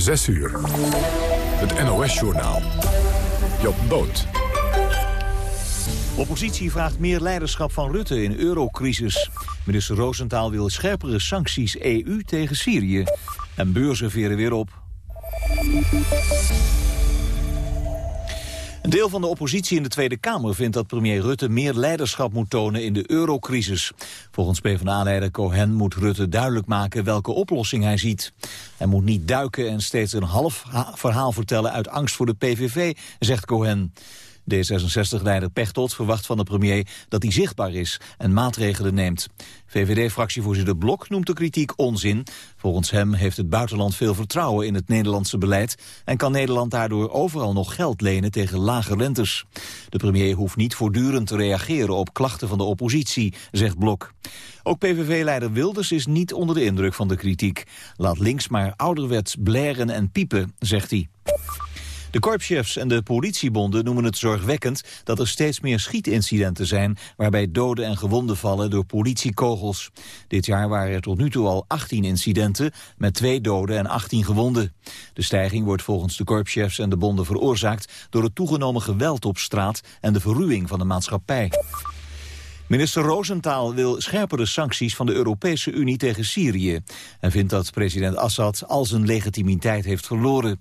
6 uur. Het NOS-journaal. Job Boot. Oppositie vraagt meer leiderschap van Rutte in eurocrisis. Minister Roosentaal wil scherpere sancties EU tegen Syrië. En beurzen veren weer op. Deel van de oppositie in de Tweede Kamer vindt dat premier Rutte meer leiderschap moet tonen in de eurocrisis. Volgens PvdA-leider Cohen moet Rutte duidelijk maken welke oplossing hij ziet. Hij moet niet duiken en steeds een half verhaal vertellen uit angst voor de PVV, zegt Cohen. D66-leider Pechtold verwacht van de premier dat hij zichtbaar is en maatregelen neemt. VVD-fractievoorzitter Blok noemt de kritiek onzin. Volgens hem heeft het buitenland veel vertrouwen in het Nederlandse beleid... en kan Nederland daardoor overal nog geld lenen tegen lage rentes. De premier hoeft niet voortdurend te reageren op klachten van de oppositie, zegt Blok. Ook PVV-leider Wilders is niet onder de indruk van de kritiek. Laat links maar ouderwets blaren en piepen, zegt hij. De korpschefs en de politiebonden noemen het zorgwekkend dat er steeds meer schietincidenten zijn waarbij doden en gewonden vallen door politiekogels. Dit jaar waren er tot nu toe al 18 incidenten met twee doden en 18 gewonden. De stijging wordt volgens de korpschefs en de bonden veroorzaakt door het toegenomen geweld op straat en de verruwing van de maatschappij. Minister Rosenthal wil scherpere sancties van de Europese Unie tegen Syrië... en vindt dat president Assad al zijn legitimiteit heeft verloren.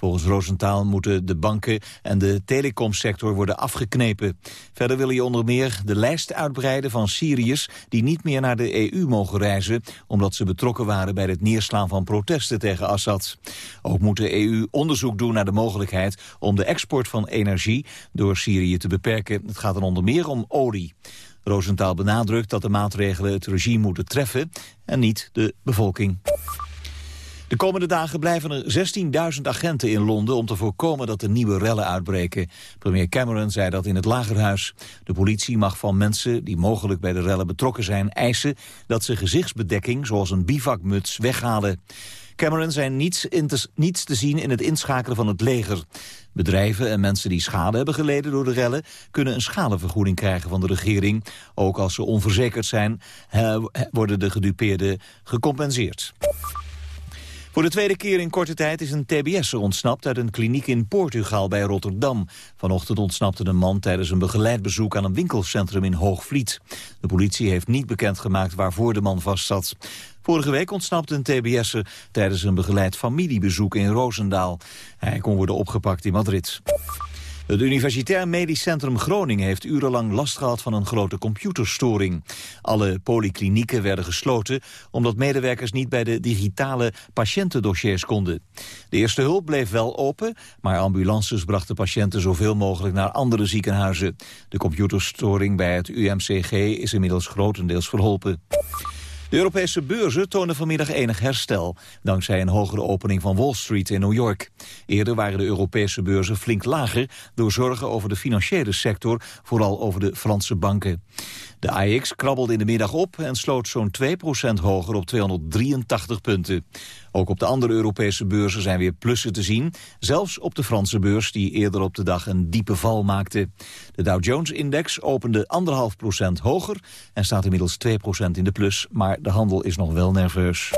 Volgens Rosenthal moeten de banken en de telecomsector worden afgeknepen. Verder wil hij onder meer de lijst uitbreiden van Syriërs... die niet meer naar de EU mogen reizen... omdat ze betrokken waren bij het neerslaan van protesten tegen Assad. Ook moet de EU onderzoek doen naar de mogelijkheid... om de export van energie door Syrië te beperken. Het gaat dan onder meer om olie. Rosenthal benadrukt dat de maatregelen het regime moeten treffen en niet de bevolking. De komende dagen blijven er 16.000 agenten in Londen om te voorkomen dat er nieuwe rellen uitbreken. Premier Cameron zei dat in het Lagerhuis. De politie mag van mensen die mogelijk bij de rellen betrokken zijn eisen dat ze gezichtsbedekking zoals een bivakmuts weghalen. Cameron zei niets, te, niets te zien in het inschakelen van het leger. Bedrijven en mensen die schade hebben geleden door de rellen... kunnen een schadevergoeding krijgen van de regering. Ook als ze onverzekerd zijn, worden de gedupeerden gecompenseerd. Voor de tweede keer in korte tijd is een TBS'er ontsnapt uit een kliniek in Portugal bij Rotterdam. Vanochtend ontsnapte een man tijdens een begeleid bezoek aan een winkelcentrum in Hoogvliet. De politie heeft niet bekendgemaakt waarvoor de man vastzat. Vorige week ontsnapte een TBS'er tijdens een begeleid familiebezoek in Roosendaal. Hij kon worden opgepakt in Madrid. Het Universitair Medisch Centrum Groningen heeft urenlang last gehad van een grote computerstoring. Alle polyklinieken werden gesloten omdat medewerkers niet bij de digitale patiëntendossiers konden. De eerste hulp bleef wel open, maar ambulances brachten patiënten zoveel mogelijk naar andere ziekenhuizen. De computerstoring bij het UMCG is inmiddels grotendeels verholpen. De Europese beurzen tonen vanmiddag enig herstel... dankzij een hogere opening van Wall Street in New York. Eerder waren de Europese beurzen flink lager... door zorgen over de financiële sector, vooral over de Franse banken. De AX krabbelde in de middag op en sloot zo'n 2% hoger op 283 punten. Ook op de andere Europese beurzen zijn weer plussen te zien. Zelfs op de Franse beurs die eerder op de dag een diepe val maakte. De Dow Jones-index opende 1,5 procent hoger en staat inmiddels 2 procent in de plus. Maar de handel is nog wel nerveus.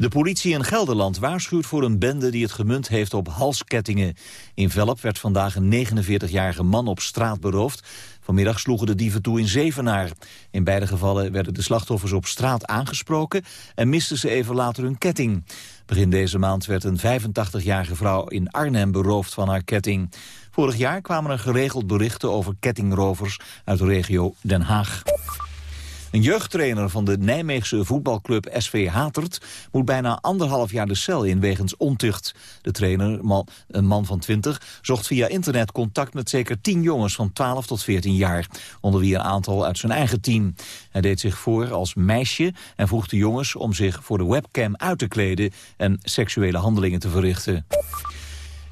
De politie in Gelderland waarschuwt voor een bende die het gemunt heeft op halskettingen. In Velp werd vandaag een 49-jarige man op straat beroofd. Vanmiddag sloegen de dieven toe in Zevenaar. In beide gevallen werden de slachtoffers op straat aangesproken... en misten ze even later hun ketting. Begin deze maand werd een 85-jarige vrouw in Arnhem beroofd van haar ketting. Vorig jaar kwamen er geregeld berichten over kettingrovers uit de regio Den Haag. Een jeugdtrainer van de Nijmeegse voetbalclub SV Hatert... moet bijna anderhalf jaar de cel in wegens ontucht. De trainer, een man van 20, zocht via internet contact met zeker 10 jongens van 12 tot 14 jaar. Onder wie een aantal uit zijn eigen team. Hij deed zich voor als meisje en vroeg de jongens om zich voor de webcam uit te kleden... en seksuele handelingen te verrichten.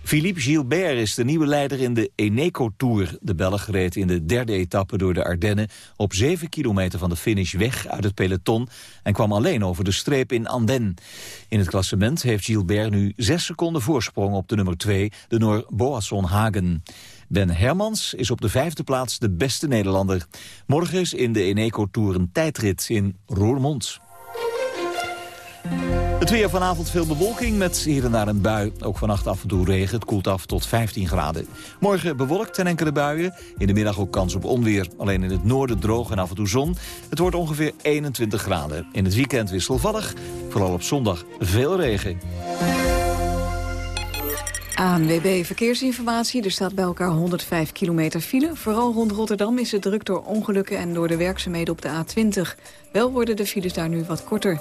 Philippe Gilbert is de nieuwe leider in de Eneco Tour. De Belg reed in de derde etappe door de Ardennen... op 7 kilometer van de finish weg uit het peloton... en kwam alleen over de streep in Anden. In het klassement heeft Gilbert nu 6 seconden voorsprong op de nummer 2... de Noor Boasson Hagen. Ben Hermans is op de vijfde plaats de beste Nederlander. Morgen is in de Eneco Tour een tijdrit in Roermond. Het weer vanavond veel bewolking met hier en daar een bui. Ook vannacht af en toe regen. Het koelt af tot 15 graden. Morgen bewolkt en enkele buien. In de middag ook kans op onweer. Alleen in het noorden droog en af en toe zon. Het wordt ongeveer 21 graden. In het weekend wisselvallig. Vooral op zondag veel regen. ANWB Verkeersinformatie. Er staat bij elkaar 105 kilometer file. Vooral rond Rotterdam is het druk door ongelukken en door de werkzaamheden op de A20. Wel worden de files daar nu wat korter.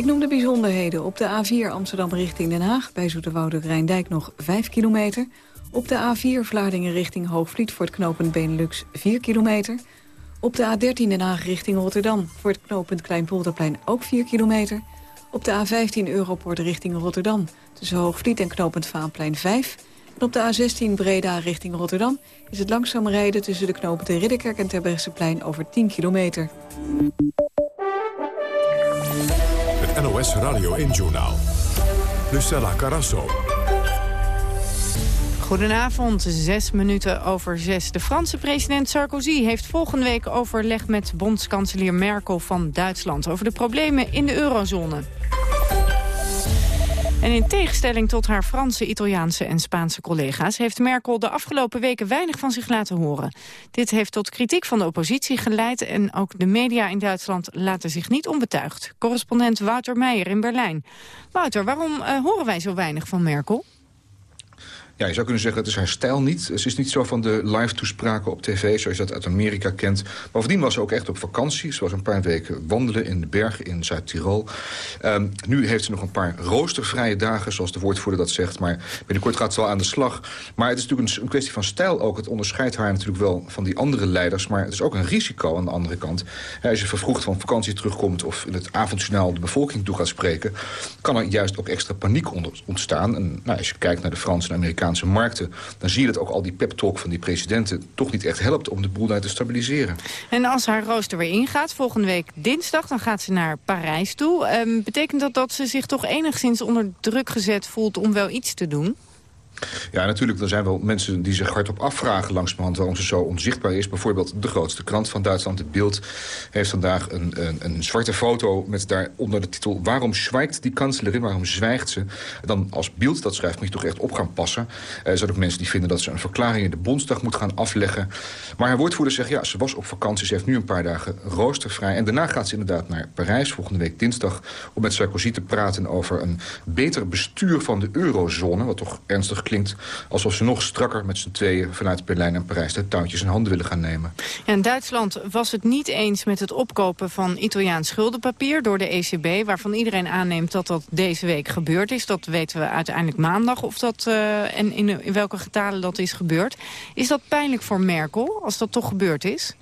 Ik noem de bijzonderheden. Op de A4 Amsterdam richting Den Haag... bij Zoeterwoude Rijndijk nog 5 kilometer. Op de A4 Vlaardingen richting Hoogvliet voor het knooppunt Benelux 4 kilometer. Op de A13 Den Haag richting Rotterdam voor het knooppunt Kleinpolderplein ook 4 kilometer. Op de A15 Europort richting Rotterdam tussen Hoogvliet en knooppunt Vaanplein 5. En op de A16 Breda richting Rotterdam is het langzaam rijden tussen de knooppunten Ridderkerk en Terbrechtseplein over 10 kilometer. NOS Radio 1-journaal. Lucella Carasso. Goedenavond, zes minuten over zes. De Franse president Sarkozy heeft volgende week overleg met bondskanselier Merkel van Duitsland... over de problemen in de eurozone. En in tegenstelling tot haar Franse, Italiaanse en Spaanse collega's... heeft Merkel de afgelopen weken weinig van zich laten horen. Dit heeft tot kritiek van de oppositie geleid... en ook de media in Duitsland laten zich niet onbetuigd. Correspondent Wouter Meijer in Berlijn. Wouter, waarom uh, horen wij zo weinig van Merkel? Ja, je zou kunnen zeggen, het is haar stijl niet. Ze is niet zo van de live-toespraken op tv, zoals je dat uit Amerika kent. Bovendien was ze ook echt op vakantie. Ze was een paar weken wandelen in de bergen in Zuid-Tirol. Um, nu heeft ze nog een paar roostervrije dagen, zoals de woordvoerder dat zegt. Maar binnenkort gaat ze wel aan de slag. Maar het is natuurlijk een, kwestie van stijl ook. Het onderscheidt haar natuurlijk wel van die andere leiders. Maar het is ook een risico aan de andere kant. als je vervroegd van vakantie terugkomt... of in het avondjournaal de bevolking toe gaat spreken... kan er juist ook extra paniek ontstaan. En nou, als je kijkt naar de Franse en Amerikaanse markten... dan zie je dat ook al die pep-talk van die presidenten... toch niet echt helpt om de boel daar te stabiliseren. En als haar rooster weer ingaat, volgende week dinsdag... dan gaat ze naar Parijs toe. Um, betekent dat dat ze zich toch enigszins onder druk gezet voelt om wel iets te doen? Ja, natuurlijk, er zijn wel mensen die zich hardop afvragen langzamerhand waarom ze zo onzichtbaar is. Bijvoorbeeld de grootste krant van Duitsland, het Beeld, heeft vandaag een, een, een zwarte foto met daaronder de titel Waarom zwijgt die kanselier? Waarom zwijgt ze? dan als Beeld dat schrijft moet je toch echt op gaan passen. Er zijn ook mensen die vinden dat ze een verklaring in de Bondsdag moet gaan afleggen. Maar haar woordvoerder zegt, ja, ze was op vakantie, ze heeft nu een paar dagen roostervrij. En daarna gaat ze inderdaad naar Parijs, volgende week dinsdag, om met Sarkozy te praten over een beter bestuur van de eurozone, wat toch ernstig klinkt alsof ze nog strakker met z'n tweeën vanuit Berlijn en Parijs de touwtjes in handen willen gaan nemen. Ja, en Duitsland was het niet eens met het opkopen van Italiaans schuldenpapier door de ECB, waarvan iedereen aanneemt dat dat deze week gebeurd is. Dat weten we uiteindelijk maandag of dat uh, en in, in welke getalen dat is gebeurd. Is dat pijnlijk voor Merkel als dat toch gebeurd is?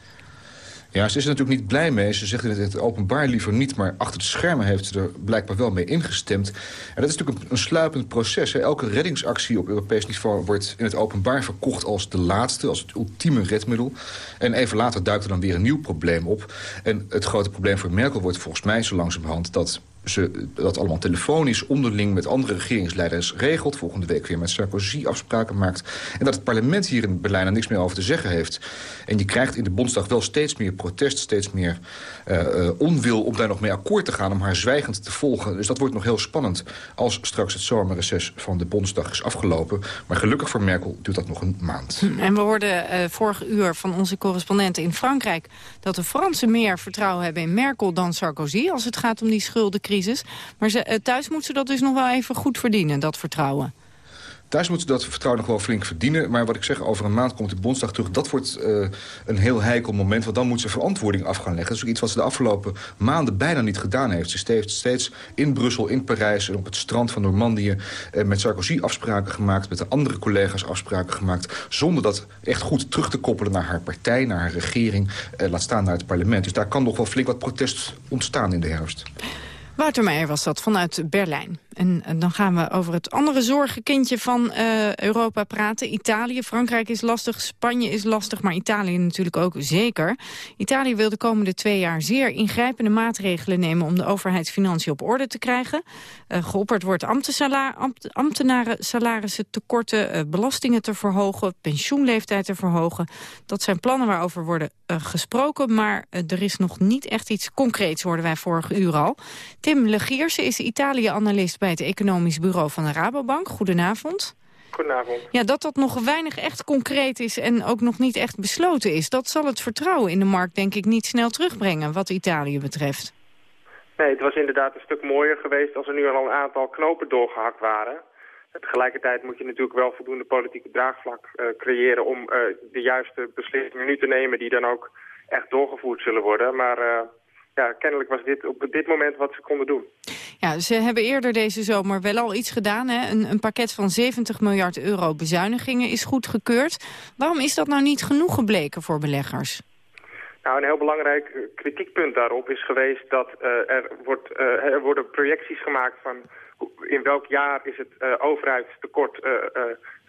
Ja, ze is er natuurlijk niet blij mee. Ze zegt in het openbaar liever niet, maar achter de schermen heeft ze er blijkbaar wel mee ingestemd. En dat is natuurlijk een, sluipend proces. Elke reddingsactie op Europees niveau wordt in het openbaar verkocht als de laatste, als het ultieme redmiddel. En even later duikt er dan weer een nieuw probleem op. En het grote probleem voor Merkel wordt volgens mij zo langzamerhand dat ze dat allemaal telefonisch onderling met andere regeringsleiders regelt. Volgende week weer met Sarkozy afspraken maakt. En dat het parlement hier in Berlijn er niks meer over te zeggen heeft. En je krijgt in de Bondsdag wel steeds meer protest, steeds meer uh, onwil om daar nog mee akkoord te gaan... om haar zwijgend te volgen. Dus dat wordt nog heel spannend als straks het zomerreces van de Bondsdag is afgelopen. Maar gelukkig voor Merkel duurt dat nog een maand. Hm, en we hoorden uh, vorig uur van onze correspondenten in Frankrijk... dat de Fransen meer vertrouwen hebben in Merkel dan Sarkozy... als het gaat om die schuldencrisis. Maar ze, thuis moeten ze dat dus nog wel even goed verdienen, dat vertrouwen. Thuis moeten ze dat vertrouwen nog wel flink verdienen. Maar wat ik zeg, over een maand komt de Bondsdag terug. Dat wordt uh, een heel heikel moment, want dan moet ze verantwoording af gaan leggen. Dat is ook iets wat ze de afgelopen maanden bijna niet gedaan heeft. Ze heeft steeds in Brussel, in Parijs en op het strand van Normandië... Uh, met Sarkozy afspraken gemaakt, met de andere collega's afspraken gemaakt... zonder dat echt goed terug te koppelen naar haar partij, naar haar regering... Laat staan naar het parlement. Dus daar kan nog wel flink wat protest ontstaan in de herfst. Wouter Meijer was dat vanuit Berlijn. En, dan gaan we over het andere zorgenkindje van uh, Europa praten. Italië, Frankrijk is lastig, Spanje is lastig, maar Italië natuurlijk ook zeker. Italië wil de komende twee jaar zeer ingrijpende maatregelen nemen... om de overheidsfinanciën op orde te krijgen. Uh, geopperd wordt ambtenaren salarissen te korten, uh, belastingen te verhogen... pensioenleeftijd te verhogen. Dat zijn plannen waarover worden gesproken, maar er is nog niet echt iets concreets, hoorden wij vorige uur al. Tim Legierse is Italië-analyst bij het Economisch Bureau van de Rabobank. Goedenavond. Goedenavond. Ja, dat dat nog weinig echt concreet is en ook nog niet echt besloten is... dat zal het vertrouwen in de markt denk ik niet snel terugbrengen wat Italië betreft. Nee, het was inderdaad een stuk mooier geweest als er nu al een aantal knopen doorgehakt waren. Tegelijkertijd moet je natuurlijk wel voldoende politieke draagvlak uh, creëren om uh, de juiste beslissingen nu te nemen die dan ook echt doorgevoerd zullen worden. Maar uh, ja, kennelijk was dit op dit moment wat ze konden doen. Ja, ze hebben eerder deze zomer wel al iets gedaan. Hè? Een, een pakket van 70 miljard euro bezuinigingen is goedgekeurd. Waarom is dat nou niet genoeg gebleken voor beleggers? Nou, een heel belangrijk kritiekpunt daarop is geweest dat uh, er, wordt, uh, er worden projecties gemaakt van in welk jaar is het uh, overheidstekort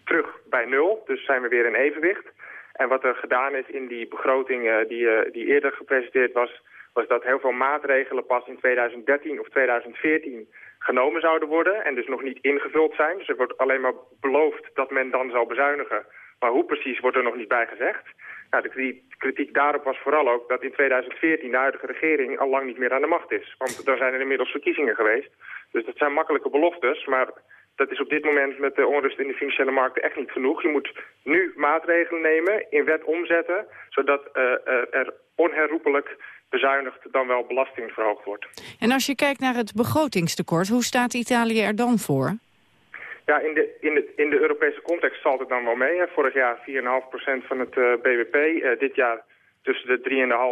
terug bij nul. Dus zijn we weer in evenwicht. En wat er gedaan is in die begroting die, die eerder gepresenteerd was dat heel veel maatregelen pas in 2013 of 2014 genomen zouden worden en dus nog niet ingevuld zijn. Dus er wordt alleen maar beloofd dat men dan zal bezuinigen. Maar hoe precies wordt er nog niet bij gezegd. Nou, de kritiek daarop was vooral ook dat in 2014 de huidige regering al lang niet meer aan de macht is. Want daar zijn er inmiddels verkiezingen geweest. Dus dat zijn makkelijke beloftes, maar dat is op dit moment met de onrust in de financiële markten echt niet genoeg. Je moet nu maatregelen nemen, in wet omzetten, zodat uh, uh, er onherroepelijk bezuinigd dan wel belasting verhoogd wordt. En als je kijkt naar het begrotingstekort, hoe staat Italië er dan voor? Ja, in de, in de, in de Europese context valt het dan wel mee. Hè. Vorig jaar 4,5% van het uh, eh, BBP. Uh, eh, dit jaar tussen de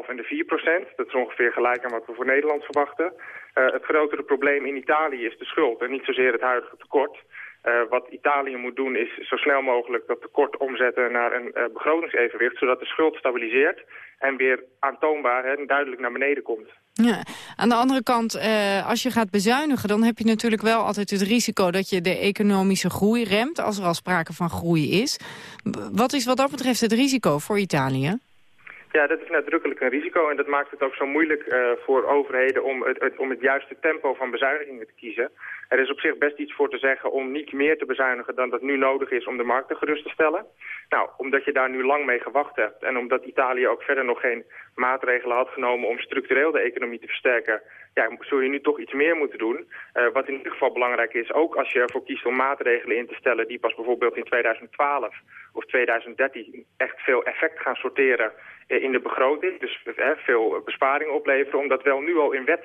3,5 en de 4%. Dat is ongeveer gelijk aan wat we voor Nederland verwachten. Uh, het grotere probleem in Italië is de schuld en niet zozeer het huidige tekort. Uh, wat Italië moet doen is zo snel mogelijk dat tekort omzetten naar een uh, begrotingsevenwicht... zodat de schuld stabiliseert en weer aantoonbaar en duidelijk naar beneden komt. Ja. Aan de andere kant, uh, als je gaat bezuinigen... dan heb je natuurlijk wel altijd het risico dat je de economische groei remt... als er al sprake van groei is. Wat is wat dat betreft het risico voor Italië? Ja, dat is nadrukkelijk een risico en dat maakt het ook zo moeilijk uh, voor overheden om het, het, om het juiste tempo van bezuinigingen te kiezen. Er is op zich best iets voor te zeggen om niet meer te bezuinigen dan dat nu nodig is om de markten gerust te stellen. Nou, omdat je daar nu lang mee gewacht hebt en omdat Italië ook verder nog geen maatregelen had genomen om structureel de economie te versterken, ja, zul je nu toch iets meer moeten doen. Uh, wat in ieder geval belangrijk is, ook als je ervoor kiest om maatregelen in te stellen die pas bijvoorbeeld in 2012 of 2013 echt veel effect gaan sorteren eh, in de begroting. Dus eh, veel besparingen opleveren, om dat wel nu al in wet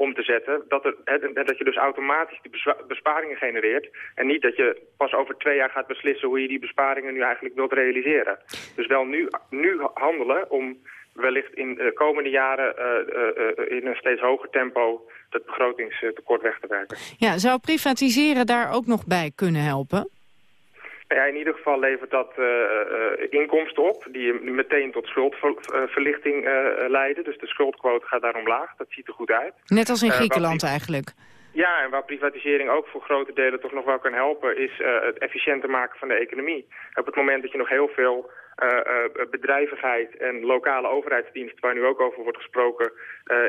om te zetten. Dat, er, dat je dus automatisch die besparingen genereert. En niet dat je pas over twee jaar gaat beslissen hoe je die besparingen nu eigenlijk wilt realiseren. Dus wel nu, nu handelen om wellicht in de komende jaren uh, uh, in een steeds hoger tempo dat begrotingstekort weg te werken. Ja, zou privatiseren daar ook nog bij kunnen helpen? Ja, in ieder geval levert dat uh, inkomsten op die meteen tot schuldverlichting uh, leiden. Dus de schuldquote gaat daar omlaag. Dat ziet er goed uit. Net als in Griekenland eigenlijk. Ja, en waar privatisering ook voor grote delen toch nog wel kan helpen... is het efficiënter maken van de economie. Op het moment dat je nog heel veel bedrijvigheid en lokale overheidsdiensten... waar nu ook over wordt gesproken,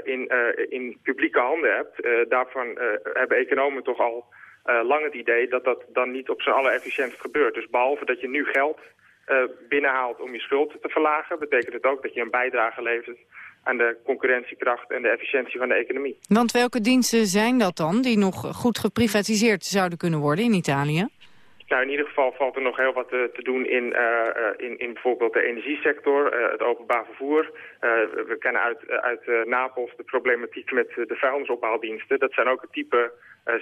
in, in publieke handen hebt... daarvan hebben economen toch al lang het idee dat dat dan niet op z'n allerefficiëntst gebeurt. Dus behalve dat je nu geld uh, binnenhaalt om je schuld te verlagen... betekent het ook dat je een bijdrage levert aan de concurrentiekracht en de efficiëntie van de economie. Want welke diensten zijn dat dan die nog goed geprivatiseerd zouden kunnen worden in Italië? Nou, in ieder geval valt er nog heel wat te, te doen in, uh, in, in bijvoorbeeld de energiesector, uh, het openbaar vervoer. we kennen uit, uit Napels de problematiek met de vuilnisophaaldiensten. Dat zijn ook het type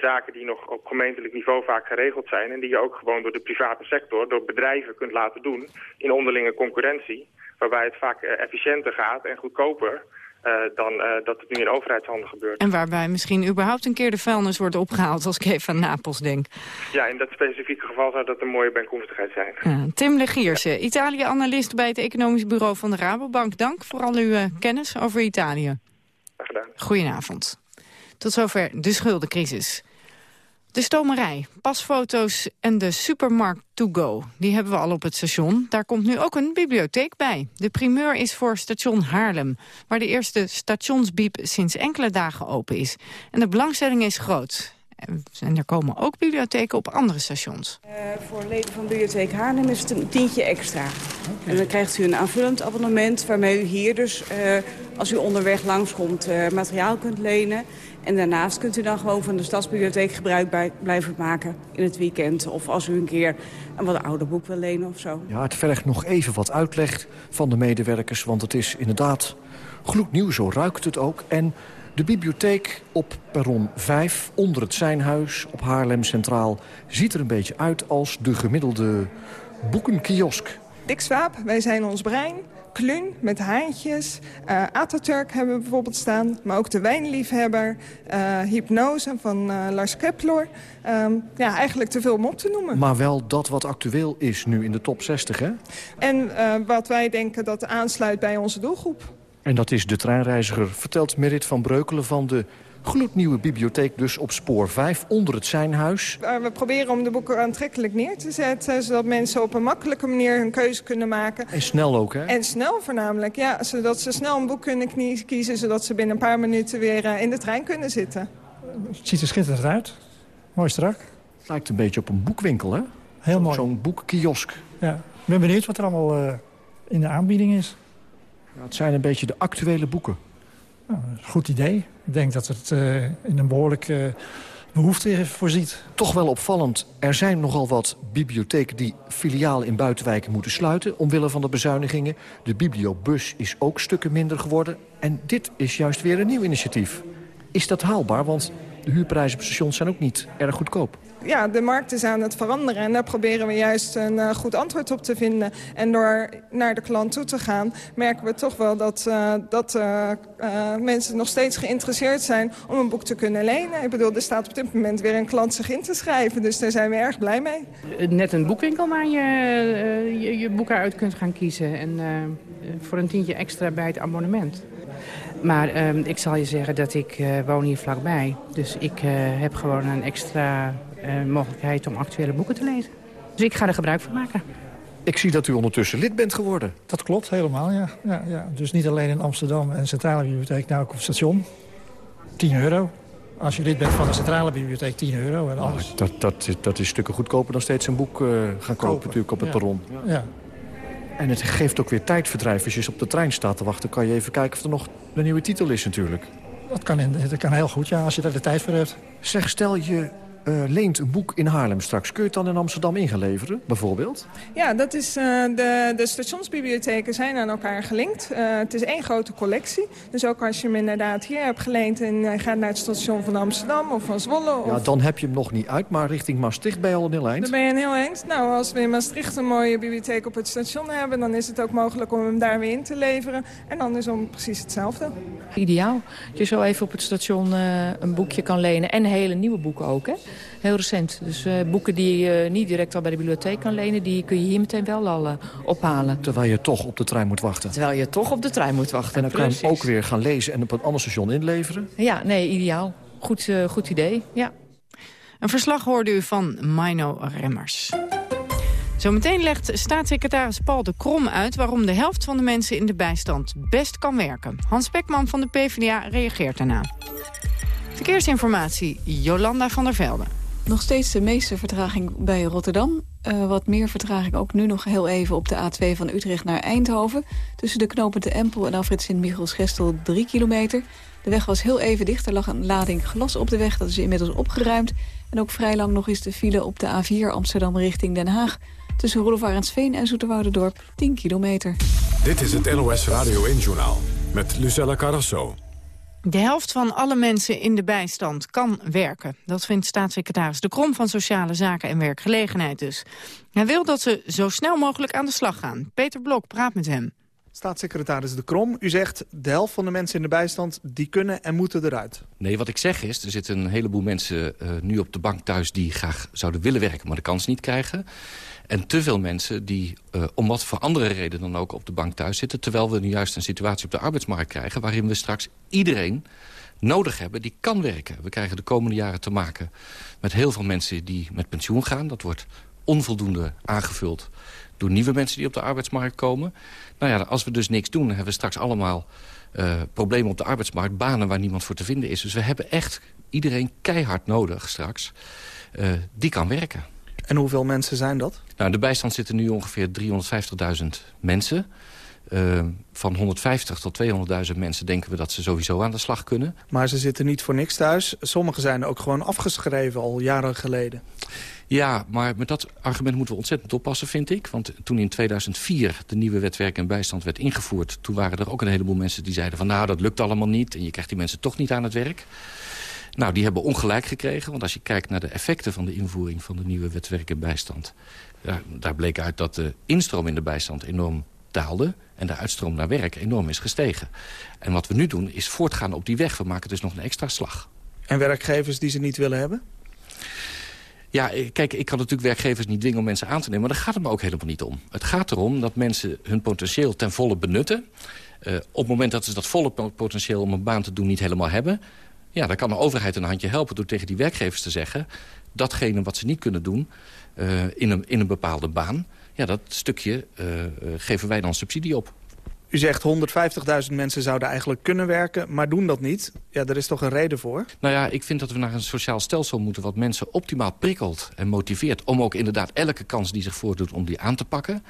zaken die nog op gemeentelijk niveau vaak geregeld zijn... en die je ook gewoon door de private sector, door bedrijven kunt laten doen... in onderlinge concurrentie, waarbij het vaak uh, efficiënter gaat en goedkoper... Uh, dan dat het nu in overheidshanden gebeurt. En waarbij misschien überhaupt een keer de vuilnis wordt opgehaald... als ik even aan Napels denk. Ja, in dat specifieke geval zou dat een mooie bijkomstigheid zijn. Tim Legierse, ja. Italië-analyst bij het Economisch Bureau van de Rabobank. Dank voor al uw kennis over Italië. Graag gedaan. Goedenavond. Tot zover de schuldencrisis. De stomerij, pasfoto's en de supermarkt To Go. Die hebben we al op het station. Daar komt nu ook een bibliotheek bij. De primeur is voor station Haarlem, waar de eerste stationsbiep sinds enkele dagen open is. En de belangstelling is groot. En er komen ook bibliotheken op andere stations. Uh, voor leden van Bibliotheek Haarlem is het een tientje extra. En dan krijgt u een aanvullend abonnement waarmee u hier dus, uh, als u onderweg langskomt, uh, materiaal kunt lenen. En daarnaast kunt u dan gewoon van de Stadsbibliotheek gebruik bij, blijven maken in het weekend. Of als u een keer een wat ouder boek wil lenen of zo. Ja, het vergt nog even wat uitleg van de medewerkers. Want het is inderdaad gloednieuw, zo ruikt het ook. En de bibliotheek op perron 5, onder het Zijnhuis, op Haarlem Centraal... ziet er een beetje uit als de gemiddelde boekenkiosk. Dick Swaap, wij zijn ons brein. Klun met haantjes. Uh, Atatürk hebben we bijvoorbeeld staan. Maar ook de wijnliefhebber. Uh, hypnose van uh, Lars Kepler. Um, ja, eigenlijk te veel om op te noemen. Maar wel dat wat actueel is nu in de top 60, hè? En wat wij denken dat aansluit bij onze doelgroep. En dat is de treinreiziger, vertelt Merit van Breukelen van de gloednieuwe bibliotheek dus op spoor 5 onder het Zijnhuis. We proberen om de boeken aantrekkelijk neer te zetten... zodat mensen op een makkelijke manier hun keuze kunnen maken. En snel ook, hè? En snel voornamelijk, ja. Zodat ze snel een boek kunnen kiezen... zodat ze binnen een paar minuten weer uh, in de trein kunnen zitten. Het ziet er schitterend uit. Mooi strak. Het lijkt een beetje op een boekwinkel, hè? Heel mooi. Zo'n boekkiosk. Ja, ik ben benieuwd wat er allemaal uh, in de aanbieding is. Ja, het zijn een beetje de actuele boeken. Nou, goed idee. Denk dat het uh, in een behoorlijke behoefte voorziet. Toch wel opvallend. Er zijn nogal wat bibliotheken die filialen in buitenwijken moeten sluiten... omwille van de bezuinigingen. De bibliobus is ook stukken minder geworden. En dit is juist weer een nieuw initiatief. Is dat haalbaar? Want de huurprijzen op stations zijn ook niet erg goedkoop ja, de markt is aan het veranderen. En daar proberen we juist een uh, goed antwoord op te vinden. En door naar de klant toe te gaan, merken we toch wel dat, uh, dat uh, mensen nog steeds geïnteresseerd zijn om een boek te kunnen lenen. Ik bedoel, er staat op dit moment weer een klant zich in te schrijven. Dus daar zijn we erg blij mee. Net een boekwinkel waar je je, je, boeken uit kunt gaan kiezen. En voor een tientje extra bij het abonnement. Maar uh, ik zal je zeggen dat ik woon hier vlakbij. Dus ik heb gewoon een extra uh, mogelijkheid om actuele boeken te lezen. Dus ik ga er gebruik van maken. Ik zie dat u ondertussen lid bent geworden. Dat klopt, helemaal, ja. ja, ja. Dus niet alleen in Amsterdam en Centrale Bibliotheek, nou ook op station. 10 euro. Als je lid bent van de Centrale Bibliotheek, 10 euro. En alles. Oh, dat, dat, dat is stukken goedkoper dan steeds een boek uh, gaan kopen, kopen, natuurlijk op het ja. perron. Ja. En het geeft ook weer tijdverdrijf. Als je op de trein staat te wachten, kan je even kijken of er nog een nieuwe titel is natuurlijk. Dat kan, dat kan heel goed, ja, als je daar de tijd voor hebt. Zeg, stel je uh, leent een boek in Haarlem straks. Kun je het dan in Amsterdam ingeleveren, bijvoorbeeld? Ja, dat is, uh, de, de stationsbibliotheken zijn aan elkaar gelinkt. Uh, het is één grote collectie. Dus ook als je hem inderdaad hier hebt geleend... en gaat naar het station van Amsterdam of van Zwolle... Of... Ja, dan heb je hem nog niet uit, maar richting Maastricht ben je al een heel eind. Dan ben je een heel eind. Nou, als we in Maastricht een mooie bibliotheek op het station hebben... dan is het ook mogelijk om hem daar weer in te leveren. En andersom precies hetzelfde. Ideaal. Je zo even op het station een boekje kan lenen. En hele nieuwe boeken ook, hè? Heel recent. Dus uh, boeken die je niet direct al bij de bibliotheek kan lenen... die kun je hier meteen wel al uh, ophalen. Terwijl je toch op de trein moet wachten. Terwijl je toch op de trein moet wachten, En dan kan je hem ook weer gaan lezen en op een ander station inleveren? Ja, nee, ideaal. Goed, goed idee, ja. Een verslag hoorde u van Mino Remmers. Zometeen legt staatssecretaris Paul de Krom uit... waarom de helft van de mensen in de bijstand best kan werken. Hans Beckman van de PvdA reageert daarna. Verkeersinformatie, Jolanda van der Velde. Nog steeds de meeste vertraging bij Rotterdam. Uh, wat meer vertraging ook nu nog heel even op de A2 van Utrecht naar Eindhoven. Tussen de knopen de Empel en Alfred Sint-Michels-Gestel 3 kilometer. De weg was heel even dicht, er lag een lading glas op de weg. Dat is inmiddels opgeruimd. En ook vrij lang nog is de file op de A4 Amsterdam richting Den Haag. Tussen Roelofarensveen en Zoeterwoudendorp 10 kilometer. Dit is het NOS Radio 1-journaal met Lucella Carrasso. De helft van alle mensen in de bijstand kan werken. Dat vindt staatssecretaris De Krom van Sociale Zaken en Werkgelegenheid dus. Hij wil dat ze zo snel mogelijk aan de slag gaan. Peter Blok praat met hem. Staatssecretaris De Krom, u zegt de helft van de mensen in de bijstand... die kunnen en moeten eruit. Nee, wat ik zeg is, er zitten een heleboel mensen uh, nu op de bank thuis... die graag zouden willen werken, maar de kans niet krijgen. En te veel mensen die, uh, om wat voor andere reden dan ook op de bank thuis zitten... terwijl we nu juist een situatie op de arbeidsmarkt krijgen... waarin we straks iedereen nodig hebben, die kan werken. We krijgen de komende jaren te maken met heel veel mensen die met pensioen gaan. Dat wordt onvoldoende aangevuld door nieuwe mensen die op de arbeidsmarkt komen. Nou ja, als we dus niks doen, hebben we straks allemaal uh, problemen op de arbeidsmarkt. Banen waar niemand voor te vinden is. Dus we hebben echt iedereen keihard nodig straks. Uh, die kan werken. En hoeveel mensen zijn dat? Nou, in de bijstand zitten nu ongeveer 350.000 mensen. Uh, van 150 tot 200.000 mensen denken we dat ze sowieso aan de slag kunnen. Maar ze zitten niet voor niks thuis. Sommigen zijn ook gewoon afgeschreven al jaren geleden. Ja, maar met dat argument moeten we ontzettend oppassen, vind ik. Want toen in 2004 de nieuwe wet werk en bijstand werd ingevoerd... toen waren er ook een heleboel mensen die zeiden van... nou, dat lukt allemaal niet en je krijgt die mensen toch niet aan het werk. Nou, die hebben ongelijk gekregen. Want als je kijkt naar de effecten van de invoering van de nieuwe wet werk en bijstand... Ja, daar bleek uit dat de instroom in de bijstand enorm daalde... en de uitstroom naar werk enorm is gestegen. En wat we nu doen is voortgaan op die weg. We maken dus nog een extra slag. En werkgevers die ze niet willen hebben? Ja, kijk, ik kan natuurlijk werkgevers niet dwingen om mensen aan te nemen... maar daar gaat het me ook helemaal niet om. Het gaat erom dat mensen hun potentieel ten volle benutten. Uh, op het moment dat ze dat volle potentieel om een baan te doen niet helemaal hebben... ja, dan kan de overheid een handje helpen door tegen die werkgevers te zeggen... datgene wat ze niet kunnen doen uh, in, een, in een bepaalde baan... ja, dat stukje uh, geven wij dan subsidie op. U zegt 150.000 mensen zouden eigenlijk kunnen werken, maar doen dat niet. Ja, daar is toch een reden voor? Nou ja, ik vind dat we naar een sociaal stelsel moeten... wat mensen optimaal prikkelt en motiveert... om ook inderdaad elke kans die zich voordoet om die aan te pakken.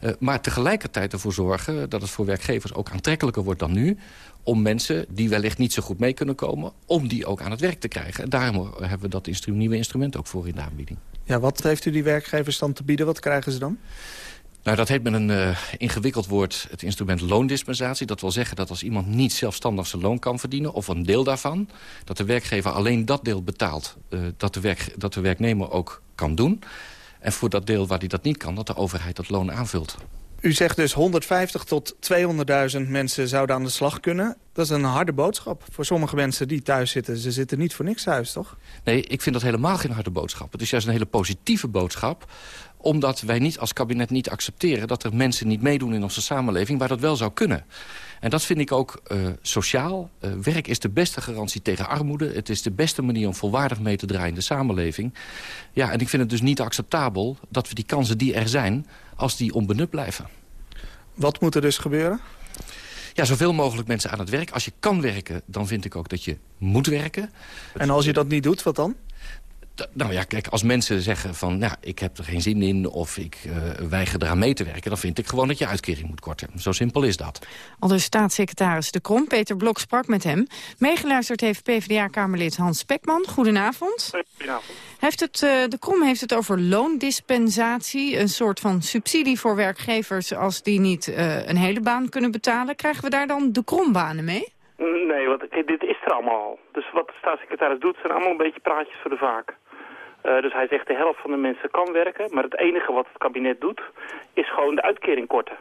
Uh, maar tegelijkertijd ervoor zorgen dat het voor werkgevers ook aantrekkelijker wordt dan nu om mensen die wellicht niet zo goed mee kunnen komen... om die ook aan het werk te krijgen. En daarom hebben we dat instru nieuwe instrument ook voor in de aanbieding. Ja, wat heeft u die werkgevers dan te bieden? Wat krijgen ze dan? Nou, dat heet met een uh, ingewikkeld woord het instrument loondispensatie. Dat wil zeggen dat als iemand niet zelfstandig zijn loon kan verdienen... of een deel daarvan, dat de werkgever alleen dat deel betaalt... Uh, dat, de werk, dat de werknemer ook kan doen. En voor dat deel waar hij dat niet kan, dat de overheid dat loon aanvult. U zegt dus 150 tot 200.000 mensen zouden aan de slag kunnen. Dat is een harde boodschap voor sommige mensen die thuis zitten. Ze zitten niet voor niks thuis, toch? Nee, ik vind dat helemaal geen harde boodschap. Het is juist een hele positieve boodschap omdat wij niet als kabinet niet accepteren... dat er mensen niet meedoen in onze samenleving waar dat wel zou kunnen. En dat vind ik ook uh, sociaal. Uh, werk is de beste garantie tegen armoede. Het is de beste manier om volwaardig mee te draaien in de samenleving. Ja, en ik vind het dus niet acceptabel dat we die kansen die er zijn... als die onbenut blijven. Wat moet er dus gebeuren? Ja, zoveel mogelijk mensen aan het werk. Als je kan werken, dan vind ik ook dat je moet werken. En als je dat niet doet, wat dan? Nou ja, kijk, als mensen zeggen van... nou, ik heb er geen zin in of ik uh, weiger eraan mee te werken... dan vind ik gewoon dat je uitkering moet korten. Zo simpel is dat. Al staatssecretaris De Krom, Peter Blok, sprak met hem. Meegeluisterd heeft PvdA-kamerlid Hans Spekman. Goedenavond. Goedenavond. Heeft het, uh, de Krom heeft het over loondispensatie. Een soort van subsidie voor werkgevers... als die niet uh, een hele baan kunnen betalen. Krijgen we daar dan de Krombanen mee? Nee, want dit is er allemaal al. Dus wat de staatssecretaris doet, zijn allemaal een beetje praatjes voor de vaak. Uh, dus hij zegt de helft van de mensen kan werken, maar het enige wat het kabinet doet, is gewoon de uitkering korten.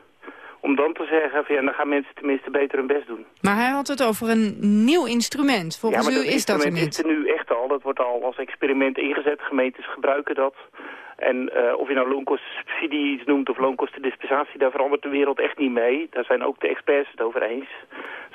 Om dan te zeggen, van, ja, dan gaan mensen tenminste beter hun best doen. Maar hij had het over een nieuw instrument. Volgens ja, u is dat er niet. is er nu echt al. Dat wordt al als experiment ingezet. Gemeentes gebruiken dat. En uh, of je nou loonkostensubsidie noemt of loonkostendispensatie, daar verandert de wereld echt niet mee. Daar zijn ook de experts het over eens.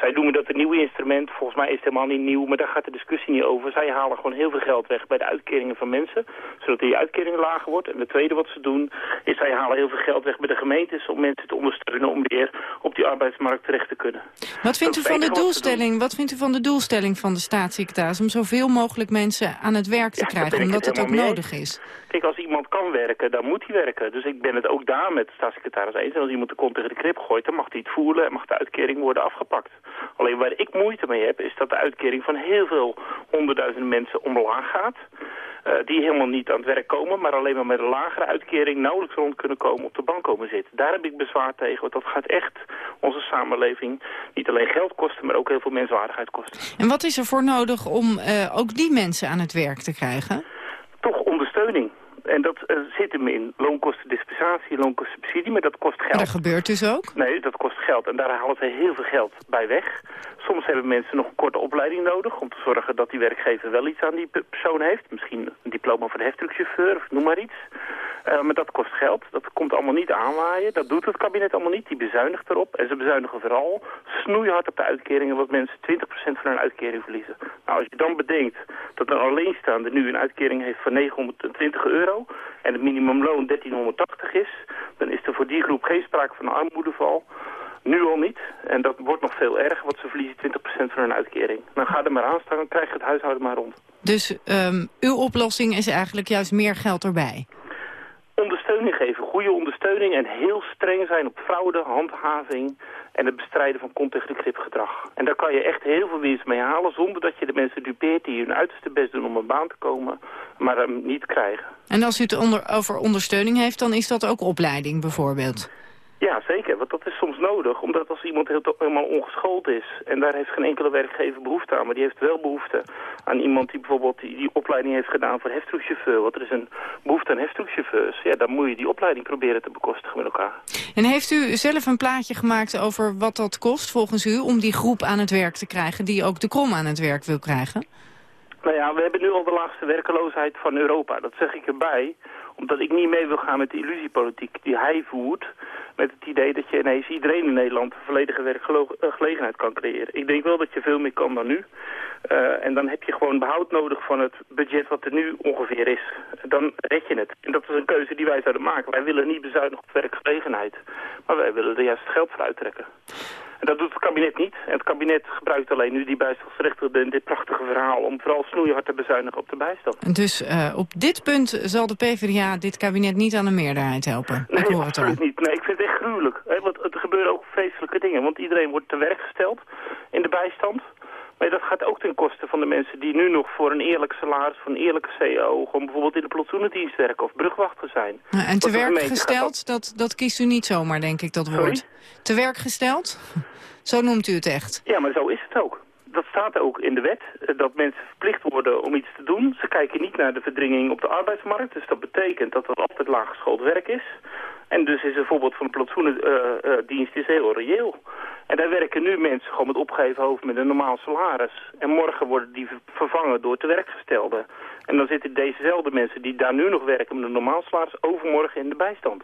Zij noemen dat een nieuw instrument. Volgens mij is het helemaal niet nieuw, maar daar gaat de discussie niet over. Zij halen gewoon heel veel geld weg bij de uitkeringen van mensen, zodat die uitkering lager wordt. En het tweede wat ze doen, is zij halen heel veel geld weg bij de gemeentes om mensen te ondersteunen om weer op die arbeidsmarkt terecht te kunnen. Wat vindt u van de doelstelling? Wat vindt u van de doelstelling van de staatssecretaris om zoveel mogelijk mensen aan het werk te ja, krijgen, omdat het, het ook nodig is? Kijk, als iemand kan werken, dan moet hij werken. Dus ik ben het ook daar met de staatssecretaris eens. En als iemand de kont tegen de krip gooit, dan mag hij het voelen en mag de uitkering worden afgepakt. Alleen waar ik moeite mee heb, is dat de uitkering van heel veel honderdduizenden mensen omlaag gaat. Uh, die helemaal niet aan het werk komen, maar alleen maar met een lagere uitkering nauwelijks rond kunnen komen op de bank komen zitten. Daar heb ik bezwaar tegen, want dat gaat echt onze samenleving niet alleen geld kosten, maar ook heel veel menswaardigheid kosten. En wat is er voor nodig om uh, ook die mensen aan het werk te krijgen? Toch ondersteuning. En dat uh, zit hem in loonkostendispensatie, loonkostensubsidie, maar dat kost geld. En dat gebeurt dus ook? Nee, dat kost geld. En daar halen ze heel veel geld bij weg. Soms hebben mensen nog een korte opleiding nodig om te zorgen dat die werkgever wel iets aan die persoon heeft. Misschien een diploma voor de heftruckchauffeur of noem maar iets. Uh, maar dat kost geld. Dat komt allemaal niet aanwaaien. Dat doet het kabinet allemaal niet. Die bezuinigt erop. En ze bezuinigen vooral snoeihard op de uitkeringen... wat mensen 20% van hun uitkering verliezen. Nou, als je dan bedenkt dat een alleenstaande nu een uitkering heeft van 920 euro... en het minimumloon 1380 is... dan is er voor die groep geen sprake van armoedeval... Nu al niet. En dat wordt nog veel erger, want ze verliezen 20% van hun uitkering. Dan ga er maar aan staan, dan krijg je het huishouden maar rond. Dus um, uw oplossing is eigenlijk juist meer geld erbij? Ondersteuning geven, goede ondersteuning en heel streng zijn op fraude, handhaving en het bestrijden van contextelijk gedrag. En daar kan je echt heel veel winst mee halen zonder dat je de mensen dupeert die hun uiterste best doen om een baan te komen, maar hem niet krijgen. En als u het onder, over ondersteuning heeft, dan is dat ook opleiding bijvoorbeeld? Ja, zeker. Want dat is soms nodig. Omdat als iemand helemaal ongeschoold is... en daar heeft geen enkele werkgever behoefte aan... maar die heeft wel behoefte aan iemand die bijvoorbeeld die, die opleiding heeft gedaan voor heftroechauffeur. Want er is een behoefte aan heftroechauffeurs. Ja, dan moet je die opleiding proberen te bekostigen met elkaar. En heeft u zelf een plaatje gemaakt over wat dat kost volgens u... om die groep aan het werk te krijgen die ook de krom aan het werk wil krijgen? Nou ja, we hebben nu al de laagste werkeloosheid van Europa. Dat zeg ik erbij, omdat ik niet mee wil gaan met de illusiepolitiek die hij voert met het idee dat je ineens iedereen in Nederland volledige werkgelegenheid kan creëren. Ik denk wel dat je veel meer kan dan nu. Uh, en dan heb je gewoon behoud nodig van het budget wat er nu ongeveer is. Dan red je het. En dat is een keuze die wij zouden maken. Wij willen niet bezuinigen op werkgelegenheid. Maar wij willen er juist geld voor uittrekken. En dat doet het kabinet niet. En het kabinet gebruikt alleen nu die bijstandsrechten in dit prachtige verhaal... om vooral snoeihard te bezuinigen op de bijstand. Dus uh, op dit punt zal de PvdA dit kabinet niet aan een meerderheid helpen? Nee, ik hoor het absoluut niet. Nee, ik vind het echt gruwelijk. Hè, want er gebeuren ook vreselijke dingen. Want iedereen wordt te werk gesteld in de bijstand... Maar dat gaat ook ten koste van de mensen die nu nog voor een eerlijk salaris, voor een eerlijke CEO, gewoon bijvoorbeeld in de plantsoenendienst werken of brugwachter zijn. en te werk gesteld, dat, dat kiest u niet zomaar, denk ik, dat woord. Te werk gesteld? Zo noemt u het echt. Ja, maar zo is het ook. Dat staat ook in de wet, eh, dat mensen verplicht worden om iets te doen. Ze kijken niet naar de verdringing op de arbeidsmarkt. Dus dat betekent dat dat altijd laaggeschoold werk is. En dus is een voorbeeld van de plantsoenendienst uh, heel reëel. En daar werken nu mensen gewoon met opgeheven hoofd met een normaal salaris. En morgen worden die vervangen door te werkgestelden. En dan zitten dezezelfde mensen die daar nu nog werken met een normaal salaris overmorgen in de bijstand.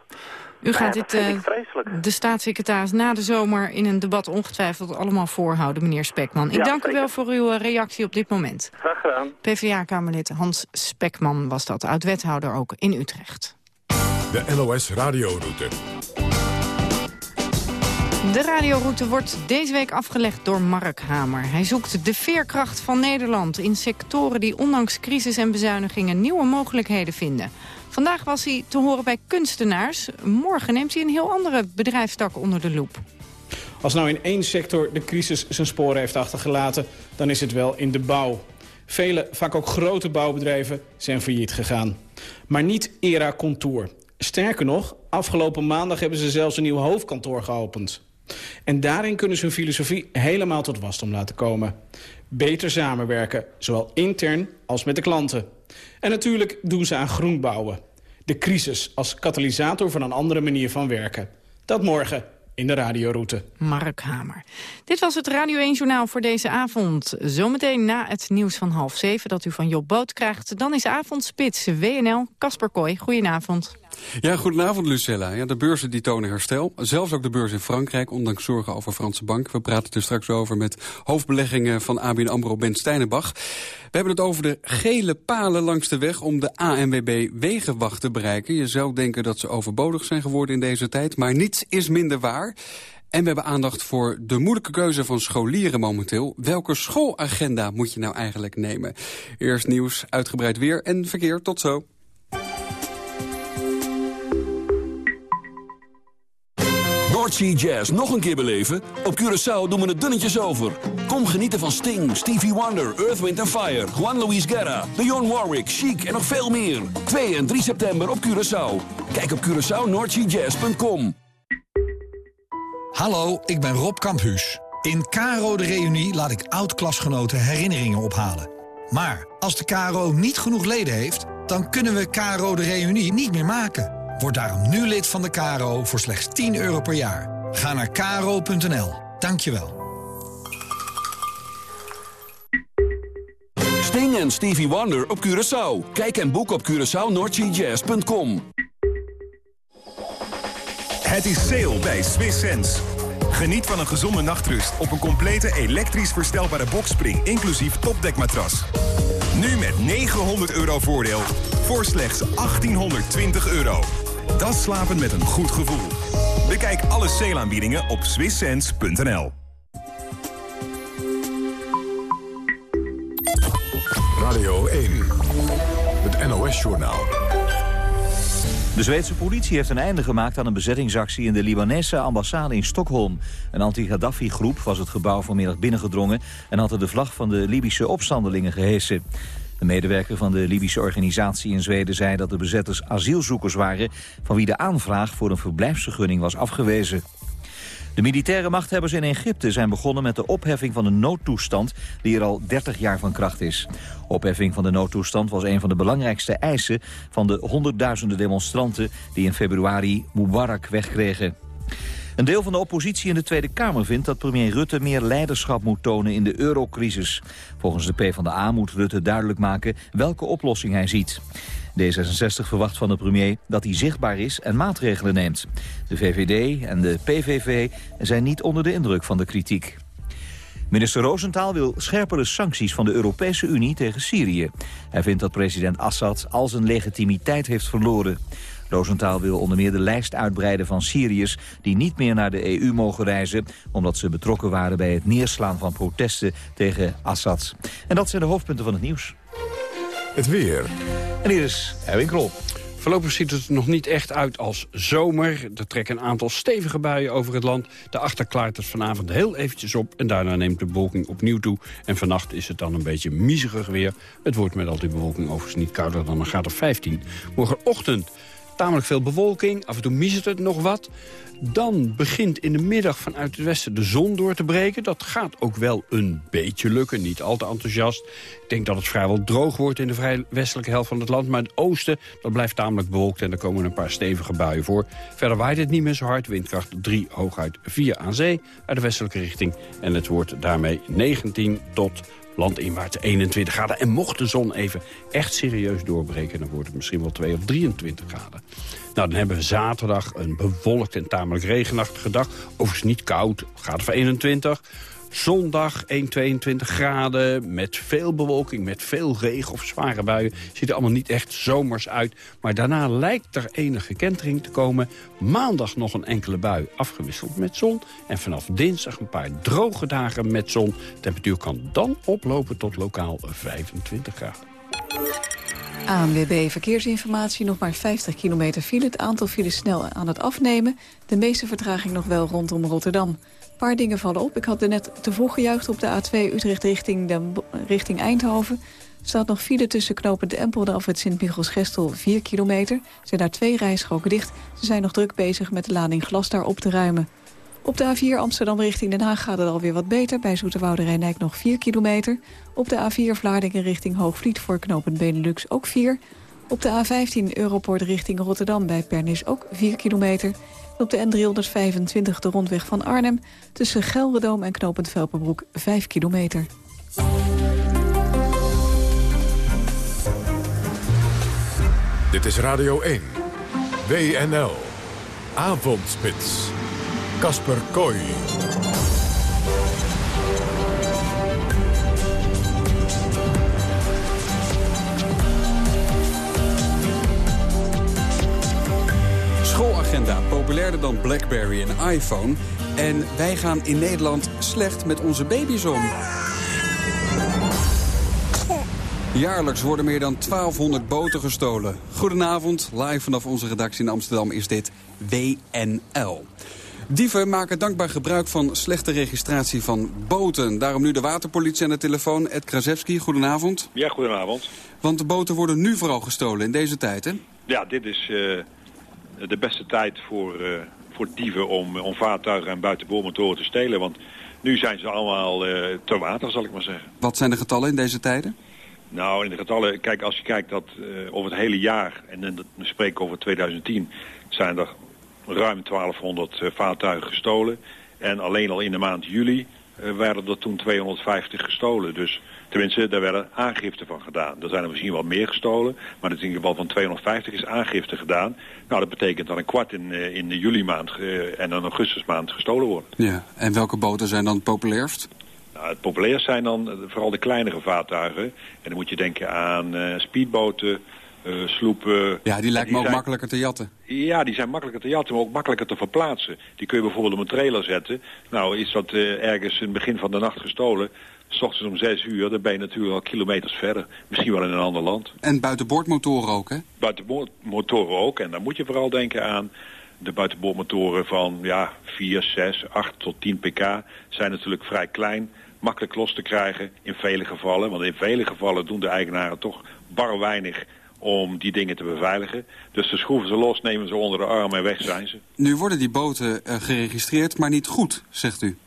U gaat dit uh, de staatssecretaris na de zomer in een debat ongetwijfeld allemaal voorhouden, meneer Spekman. Ik dank u wel voor uw eh, reactie op dit moment. Graag gedaan. PvdA-kamerlid Hans Spekman was dat, oud-wethouder ook in Utrecht. De NOS Radioroute. De radioroute wordt deze week afgelegd door Mark Hamer. Hij zoekt de veerkracht van Nederland in sectoren die ondanks crisis en bezuinigingen nieuwe mogelijkheden vinden. Vandaag was hij te horen bij kunstenaars. Morgen neemt hij een heel andere bedrijfstak onder de loep. Als nou in één sector de crisis zijn sporen heeft achtergelaten... dan is het wel in de bouw. Vele, vaak ook grote bouwbedrijven, zijn failliet gegaan. Maar niet Era Contour. Sterker nog, afgelopen maandag hebben ze zelfs een nieuw hoofdkantoor geopend. En daarin kunnen ze hun filosofie helemaal tot wasdom laten komen. Beter samenwerken, zowel intern als met de klanten. En natuurlijk doen ze aan groen bouwen. De crisis als katalysator van een andere manier van werken. Dat morgen in de radioroute. Mark Hamer. Dit was het Radio 1-journaal voor deze avond. Zometeen na het nieuws van half zeven dat u van Job Boot krijgt... dan is avondspits WNL. Kasper Kooi, goedenavond. Ja, goedenavond Lucella. Ja, de beurzen die tonen herstel. Zelfs ook de beurs in Frankrijk, ondanks zorgen over Franse bank. We praten er straks over met hoofdbeleggingen van ABN AMRO Ben Steinenbach. We hebben het over de gele palen langs de weg om de ANWB wegenwacht te bereiken. Je zou denken dat ze overbodig zijn geworden in deze tijd, maar niets is minder waar. En we hebben aandacht voor de moeilijke keuze van scholieren momenteel. Welke schoolagenda moet je nou eigenlijk nemen? Eerst nieuws, uitgebreid weer en verkeer. Tot zo. Noordsea Jazz nog een keer beleven? Op Curaçao doen we het dunnetjes over. Kom genieten van Sting, Stevie Wonder, Earth, Wind Fire... Juan Luis Guerra, Leon Warwick, Chic en nog veel meer. 2 en 3 september op Curaçao. Kijk op CuraçaoNoordseaJazz.com. Hallo, ik ben Rob Kamphuus. In Caro de Reunie laat ik oud-klasgenoten herinneringen ophalen. Maar als de Caro niet genoeg leden heeft... dan kunnen we Caro de Reunie niet meer maken... Word daarom nu lid van de KRO voor slechts 10 euro per jaar. Ga naar kro.nl. Dankjewel. Sting en Stevie Wonder op Curaçao. Kijk en boek op CuraçaoNordGJazz.com. Het is sale bij Swiss Sense. Geniet van een gezonde nachtrust op een complete elektrisch verstelbare bokspring... inclusief topdekmatras. Nu met 900 euro voordeel voor slechts 1820 euro. Dat slapen met een goed gevoel. Bekijk alle sale op swisssense.nl. Radio 1, het NOS-journaal. De Zweedse politie heeft een einde gemaakt aan een bezettingsactie in de Libanese ambassade in Stockholm. Een anti-Gaddafi-groep was het gebouw vanmiddag binnengedrongen en had er de vlag van de Libische opstandelingen gehesen. De medewerker van de Libische organisatie in Zweden zei dat de bezetters asielzoekers waren... van wie de aanvraag voor een verblijfsvergunning was afgewezen. De militaire machthebbers in Egypte zijn begonnen met de opheffing van de noodtoestand die er al 30 jaar van kracht is. Opheffing van de noodtoestand was een van de belangrijkste eisen van de honderdduizenden demonstranten die in februari Mubarak wegkregen. Een deel van de oppositie in de Tweede Kamer vindt dat premier Rutte meer leiderschap moet tonen in de eurocrisis. Volgens de PvdA moet Rutte duidelijk maken welke oplossing hij ziet. D66 verwacht van de premier dat hij zichtbaar is en maatregelen neemt. De VVD en de PVV zijn niet onder de indruk van de kritiek. Minister Roosentaal wil scherpere sancties van de Europese Unie tegen Syrië. Hij vindt dat president Assad al zijn legitimiteit heeft verloren. Roosentaal wil onder meer de lijst uitbreiden van Syriërs... die niet meer naar de EU mogen reizen... omdat ze betrokken waren bij het neerslaan van protesten tegen Assad. En dat zijn de hoofdpunten van het nieuws. Het weer. En hier is Erwin Krol. Voorlopig ziet het er nog niet echt uit als zomer. Er trekken een aantal stevige buien over het land. De klaart het vanavond heel eventjes op... en daarna neemt de bewolking opnieuw toe. En vannacht is het dan een beetje miserig weer. Het wordt met al die bewolking overigens niet kouder dan een graad of 15. Morgenochtend tamelijk veel bewolking. Af en toe miset het nog wat. Dan begint in de middag vanuit het westen de zon door te breken. Dat gaat ook wel een beetje lukken, niet al te enthousiast. Ik denk dat het vrijwel droog wordt in de vrij westelijke helft van het land. Maar het oosten dat blijft tamelijk bewolkt en er komen een paar stevige buien voor. Verder waait het niet meer zo hard. Windkracht 3, hooguit 4 aan zee uit de westelijke richting. En het wordt daarmee 19 tot landinwaarts 21 graden. En mocht de zon even echt serieus doorbreken... dan wordt het misschien wel 2 of 23 graden. Nou, dan hebben we zaterdag een bewolkt en tamelijk regenachtige dag. Overigens niet koud, gaat voor 21. Zondag 1, 22 graden met veel bewolking, met veel regen of zware buien. Ziet er allemaal niet echt zomers uit. Maar daarna lijkt er enige kentering te komen. Maandag nog een enkele bui afgewisseld met zon. En vanaf dinsdag een paar droge dagen met zon. Temperatuur kan dan oplopen tot lokaal 25 graden. ANWB Verkeersinformatie, nog maar 50 kilometer file. Het aantal files snel aan het afnemen. De meeste vertraging nog wel rondom Rotterdam. Paar dingen vallen op. Ik had er net te vroeg gejuicht op de A2 Utrecht richting, de, richting Eindhoven. Er staat nog file tussen knopend Empelde af het Sint-Michels-Gestel 4 kilometer. Er zijn daar twee rijstroken dicht. Ze zijn nog druk bezig met de lading glas daar op te ruimen. Op de A4 Amsterdam richting Den Haag gaat het alweer wat beter. Bij Zoeterwoude Rijndijk nog 4 kilometer. Op de A4 Vlaardingen richting Hoogvliet voor knooppunt Benelux ook 4. Op de A15 Europort richting Rotterdam bij Pernis ook 4 kilometer. Op de N325 de rondweg van Arnhem... tussen Gelredoom en knooppunt Velpenbroek 5 kilometer. Dit is Radio 1. WNL. Avondspits. Kasper Kooi. Schoolagenda, populairder dan Blackberry en iPhone. En wij gaan in Nederland slecht met onze baby's om. Jaarlijks worden meer dan 1200 boten gestolen. Goedenavond, live vanaf onze redactie in Amsterdam is dit WNL. Dieven maken dankbaar gebruik van slechte registratie van boten. Daarom nu de waterpolitie aan de telefoon. Ed Krasewski, goedenavond. Ja, goedenavond. Want de boten worden nu vooral gestolen in deze tijd, hè? Ja, dit is uh, de beste tijd voor, uh, voor dieven om, om vaartuigen en buitenboormotoren te stelen. Want nu zijn ze allemaal uh, te water, zal ik maar zeggen. Wat zijn de getallen in deze tijden? Nou, in de getallen, kijk, als je kijkt dat over het hele jaar, en dan spreken over 2010, zijn er ruim 1200 eh, vaartuigen gestolen. En alleen al in de maand juli eh, werden er toen 250 gestolen. Dus Tenminste, daar werden aangifte van gedaan. Er zijn er misschien wel meer gestolen, maar in ieder geval van 250 is aangifte gedaan. Nou, dat betekent dat een kwart in, uh, in de juli maand uh, en een augustusmaand gestolen wordt. Ja, en welke boten zijn dan het populairst? Nou, het populairst zijn dan vooral de kleinere vaartuigen. En dan moet je denken aan uh, speedboten, uh, sloepen. Ja, die lijkt me ook zijn... makkelijker te jatten. Ja, die zijn makkelijker te jatten, maar ook makkelijker te verplaatsen. Die kun je bijvoorbeeld op een trailer zetten. Nou, is dat uh, ergens in het begin van de nacht gestolen... S ochtends om zes uur, dan ben je natuurlijk al kilometers verder. Misschien wel in een ander land. En buitenboordmotoren ook, hè? Buitenboordmotoren ook. En dan moet je vooral denken aan de buitenboordmotoren van ja, 4, 6, 8 tot 10 pk. Zijn natuurlijk vrij klein, makkelijk los te krijgen in vele gevallen. Want in vele gevallen doen de eigenaren toch bar weinig om die dingen te beveiligen. Dus ze schroeven ze los, nemen ze onder de arm en weg zijn ze. Nu worden die boten uh, geregistreerd, maar niet goed, zegt u.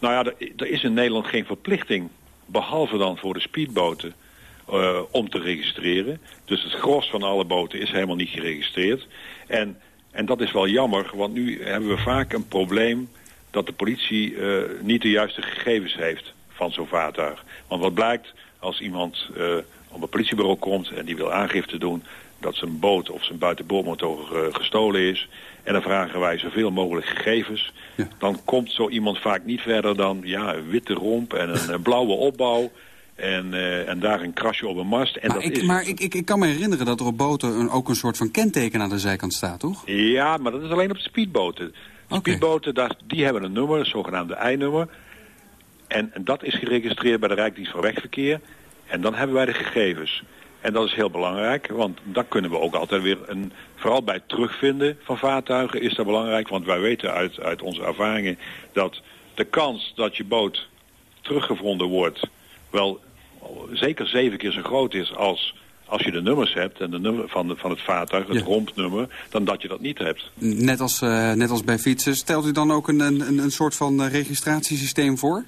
Nou ja, er, is in Nederland geen verplichting, behalve dan voor de speedboten, uh, om te registreren. Dus het gros van alle boten is helemaal niet geregistreerd. En, en dat is wel jammer, want nu hebben we vaak een probleem dat de politie uh, niet de juiste gegevens heeft van zo'n vaartuig. Want wat blijkt, als iemand uh, op een politiebureau komt en die wil aangifte doen dat zijn boot of zijn buitenboordmotor gestolen is. En dan vragen wij zoveel mogelijk gegevens. Ja. Dan komt zo iemand vaak niet verder dan ja, een witte romp en een, een blauwe opbouw. En, uh, en daar een krasje op een mast. En maar dat ik, is maar ik, ik, ik kan me herinneren dat er op boten een, ook een soort van kenteken aan de zijkant staat, toch? Ja, maar dat is alleen op de speedboten. Okay. speedboten, daar, die hebben een nummer, het zogenaamde I-nummer. En, en dat is geregistreerd bij de Rijksdienst voor Wegverkeer. En dan hebben wij de gegevens. En dat is heel belangrijk, want dan kunnen we ook altijd weer een... Vooral bij het terugvinden van vaartuigen is dat belangrijk. Want wij weten uit, uit onze ervaringen dat de kans dat je boot teruggevonden wordt... wel zeker zeven keer zo groot is als als je de nummers hebt en de nummer van, de, van het vaartuig, het ja. rompnummer, dan dat je dat niet hebt. Net als, uh, net als bij fietsen. Stelt u dan ook een, een, een soort van registratiesysteem voor?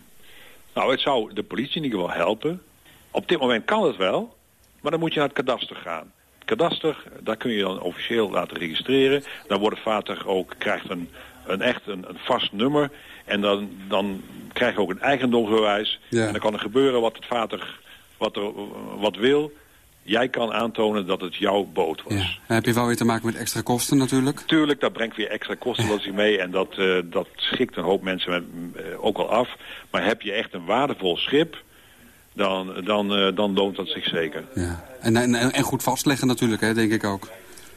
Nou, het zou de politie in ieder geval helpen. Op dit moment kan het wel, maar dan moet je naar het kadaster gaan. Het kadaster, daar kun je dan officieel laten registreren. Dan wordt het vaartuig ook, krijgt een, een echt een, een vast nummer. En dan, dan krijg je ook een eigendomsbewijs. Ja. En dan kan er gebeuren wat het vaartuig wat, er, wat wil. Jij kan aantonen dat het jouw boot was. Ja. Dan heb je wel weer te maken met extra kosten natuurlijk. Tuurlijk, dat brengt weer extra kosten zich mee. En dat, uh, dat schikt een hoop mensen met, uh, ook al af. Maar heb je echt een waardevol schip dan, dan, uh, dan loont dat zich zeker. Ja. En, en, en goed vastleggen natuurlijk, hè, denk ik ook.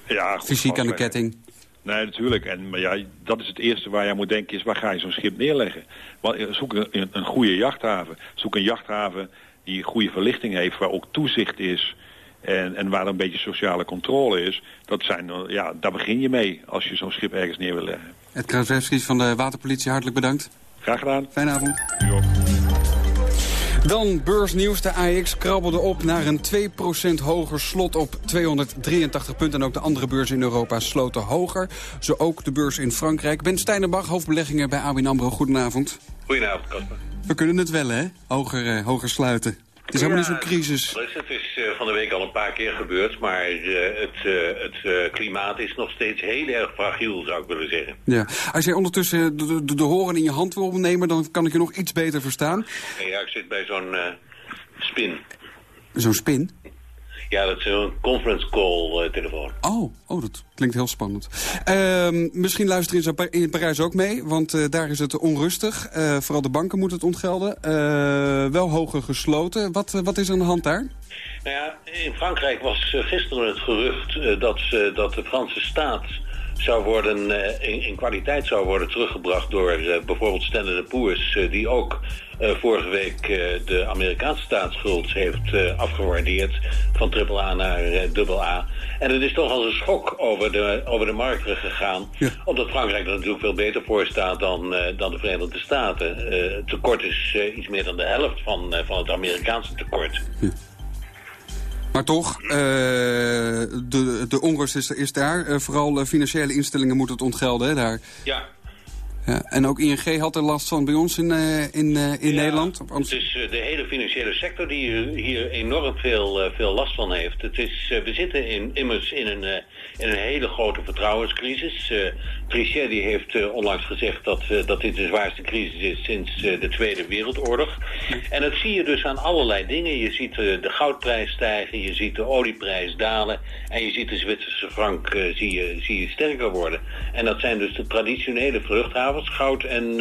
Ja, Fysiek aan de ketting. Nee, natuurlijk. En, maar ja, dat is het eerste waar je moet denken, is waar ga je zo'n schip neerleggen? Want, zoek een, een goede jachthaven. Zoek een jachthaven die goede verlichting heeft, waar ook toezicht is... En, en waar een beetje sociale controle is, dat zijn, ja, daar begin je mee als je zo'n schip ergens neer wil leggen. Ed Krasewski van de Waterpolitie, hartelijk bedankt. Graag gedaan. Fijne avond. Dan beursnieuws. De AX krabbelde op naar een 2% hoger slot op 283 punten. En ook de andere beurzen in Europa sloten hoger. Zo ook de beurs in Frankrijk. Ben Steinenbach, hoofdbeleggingen bij ABN AMRO. Goedenavond. Goedenavond, Kasper. We kunnen het wel, hè? Hoger, uh, hoger sluiten. Het is helemaal ja, niet zo'n crisis. Het is uh, van de week al een paar keer gebeurd, maar uh, het, uh, het klimaat is nog steeds heel erg fragiel, zou ik willen zeggen. Ja. Als jij ondertussen de, de, de horen in je hand wil nemen, dan kan ik je nog iets beter verstaan. Ja, ik zit bij zo'n spin. Zo'n spin? Ja, dat is een conference call telefoon. Oh, oh, dat klinkt heel spannend. Uh, misschien luisteren ze in Parijs ook mee, want uh, daar is het onrustig. Uh, vooral de banken moeten het ontgelden. Wel hoger gesloten. Wat, wat is er aan de hand daar? Nou ja, in Frankrijk was gisteren het gerucht dat, dat de Franse staat zou worden, in, in, kwaliteit zou worden teruggebracht door bijvoorbeeld Standard Poor's, die ook vorige week uh, de Amerikaanse staatsschuld heeft uh, afgewaardeerd van AAA naar AA. En het is toch als een schok over de, over de markten gegaan. Ja. Omdat Frankrijk er natuurlijk veel beter voor staat dan, dan de Verenigde Staten. het tekort is iets meer dan de helft van, van het Amerikaanse tekort. Ja. Maar toch, de, de onrust is, is daar. vooral financiële instellingen moeten het ontgelden, hè, daar. Ja, Ja, en ook ING had er last van bij ons in, uh, in, uh, in ja, Nederland? Het is uh, de hele financiële sector die hier enorm veel, veel last van heeft. Het is, we zitten in, immers in een, in een hele grote vertrouwenscrisis. Trichet die heeft onlangs gezegd dat, dat dit de zwaarste crisis is sinds de Tweede Wereldoorlog. En dat zie je dus aan allerlei dingen. Je ziet de goudprijs stijgen, je ziet de olieprijs dalen... en je ziet de Zwitserse frank zie je, zie je sterker worden. En dat zijn dus de traditionele vruchthavens, goud en,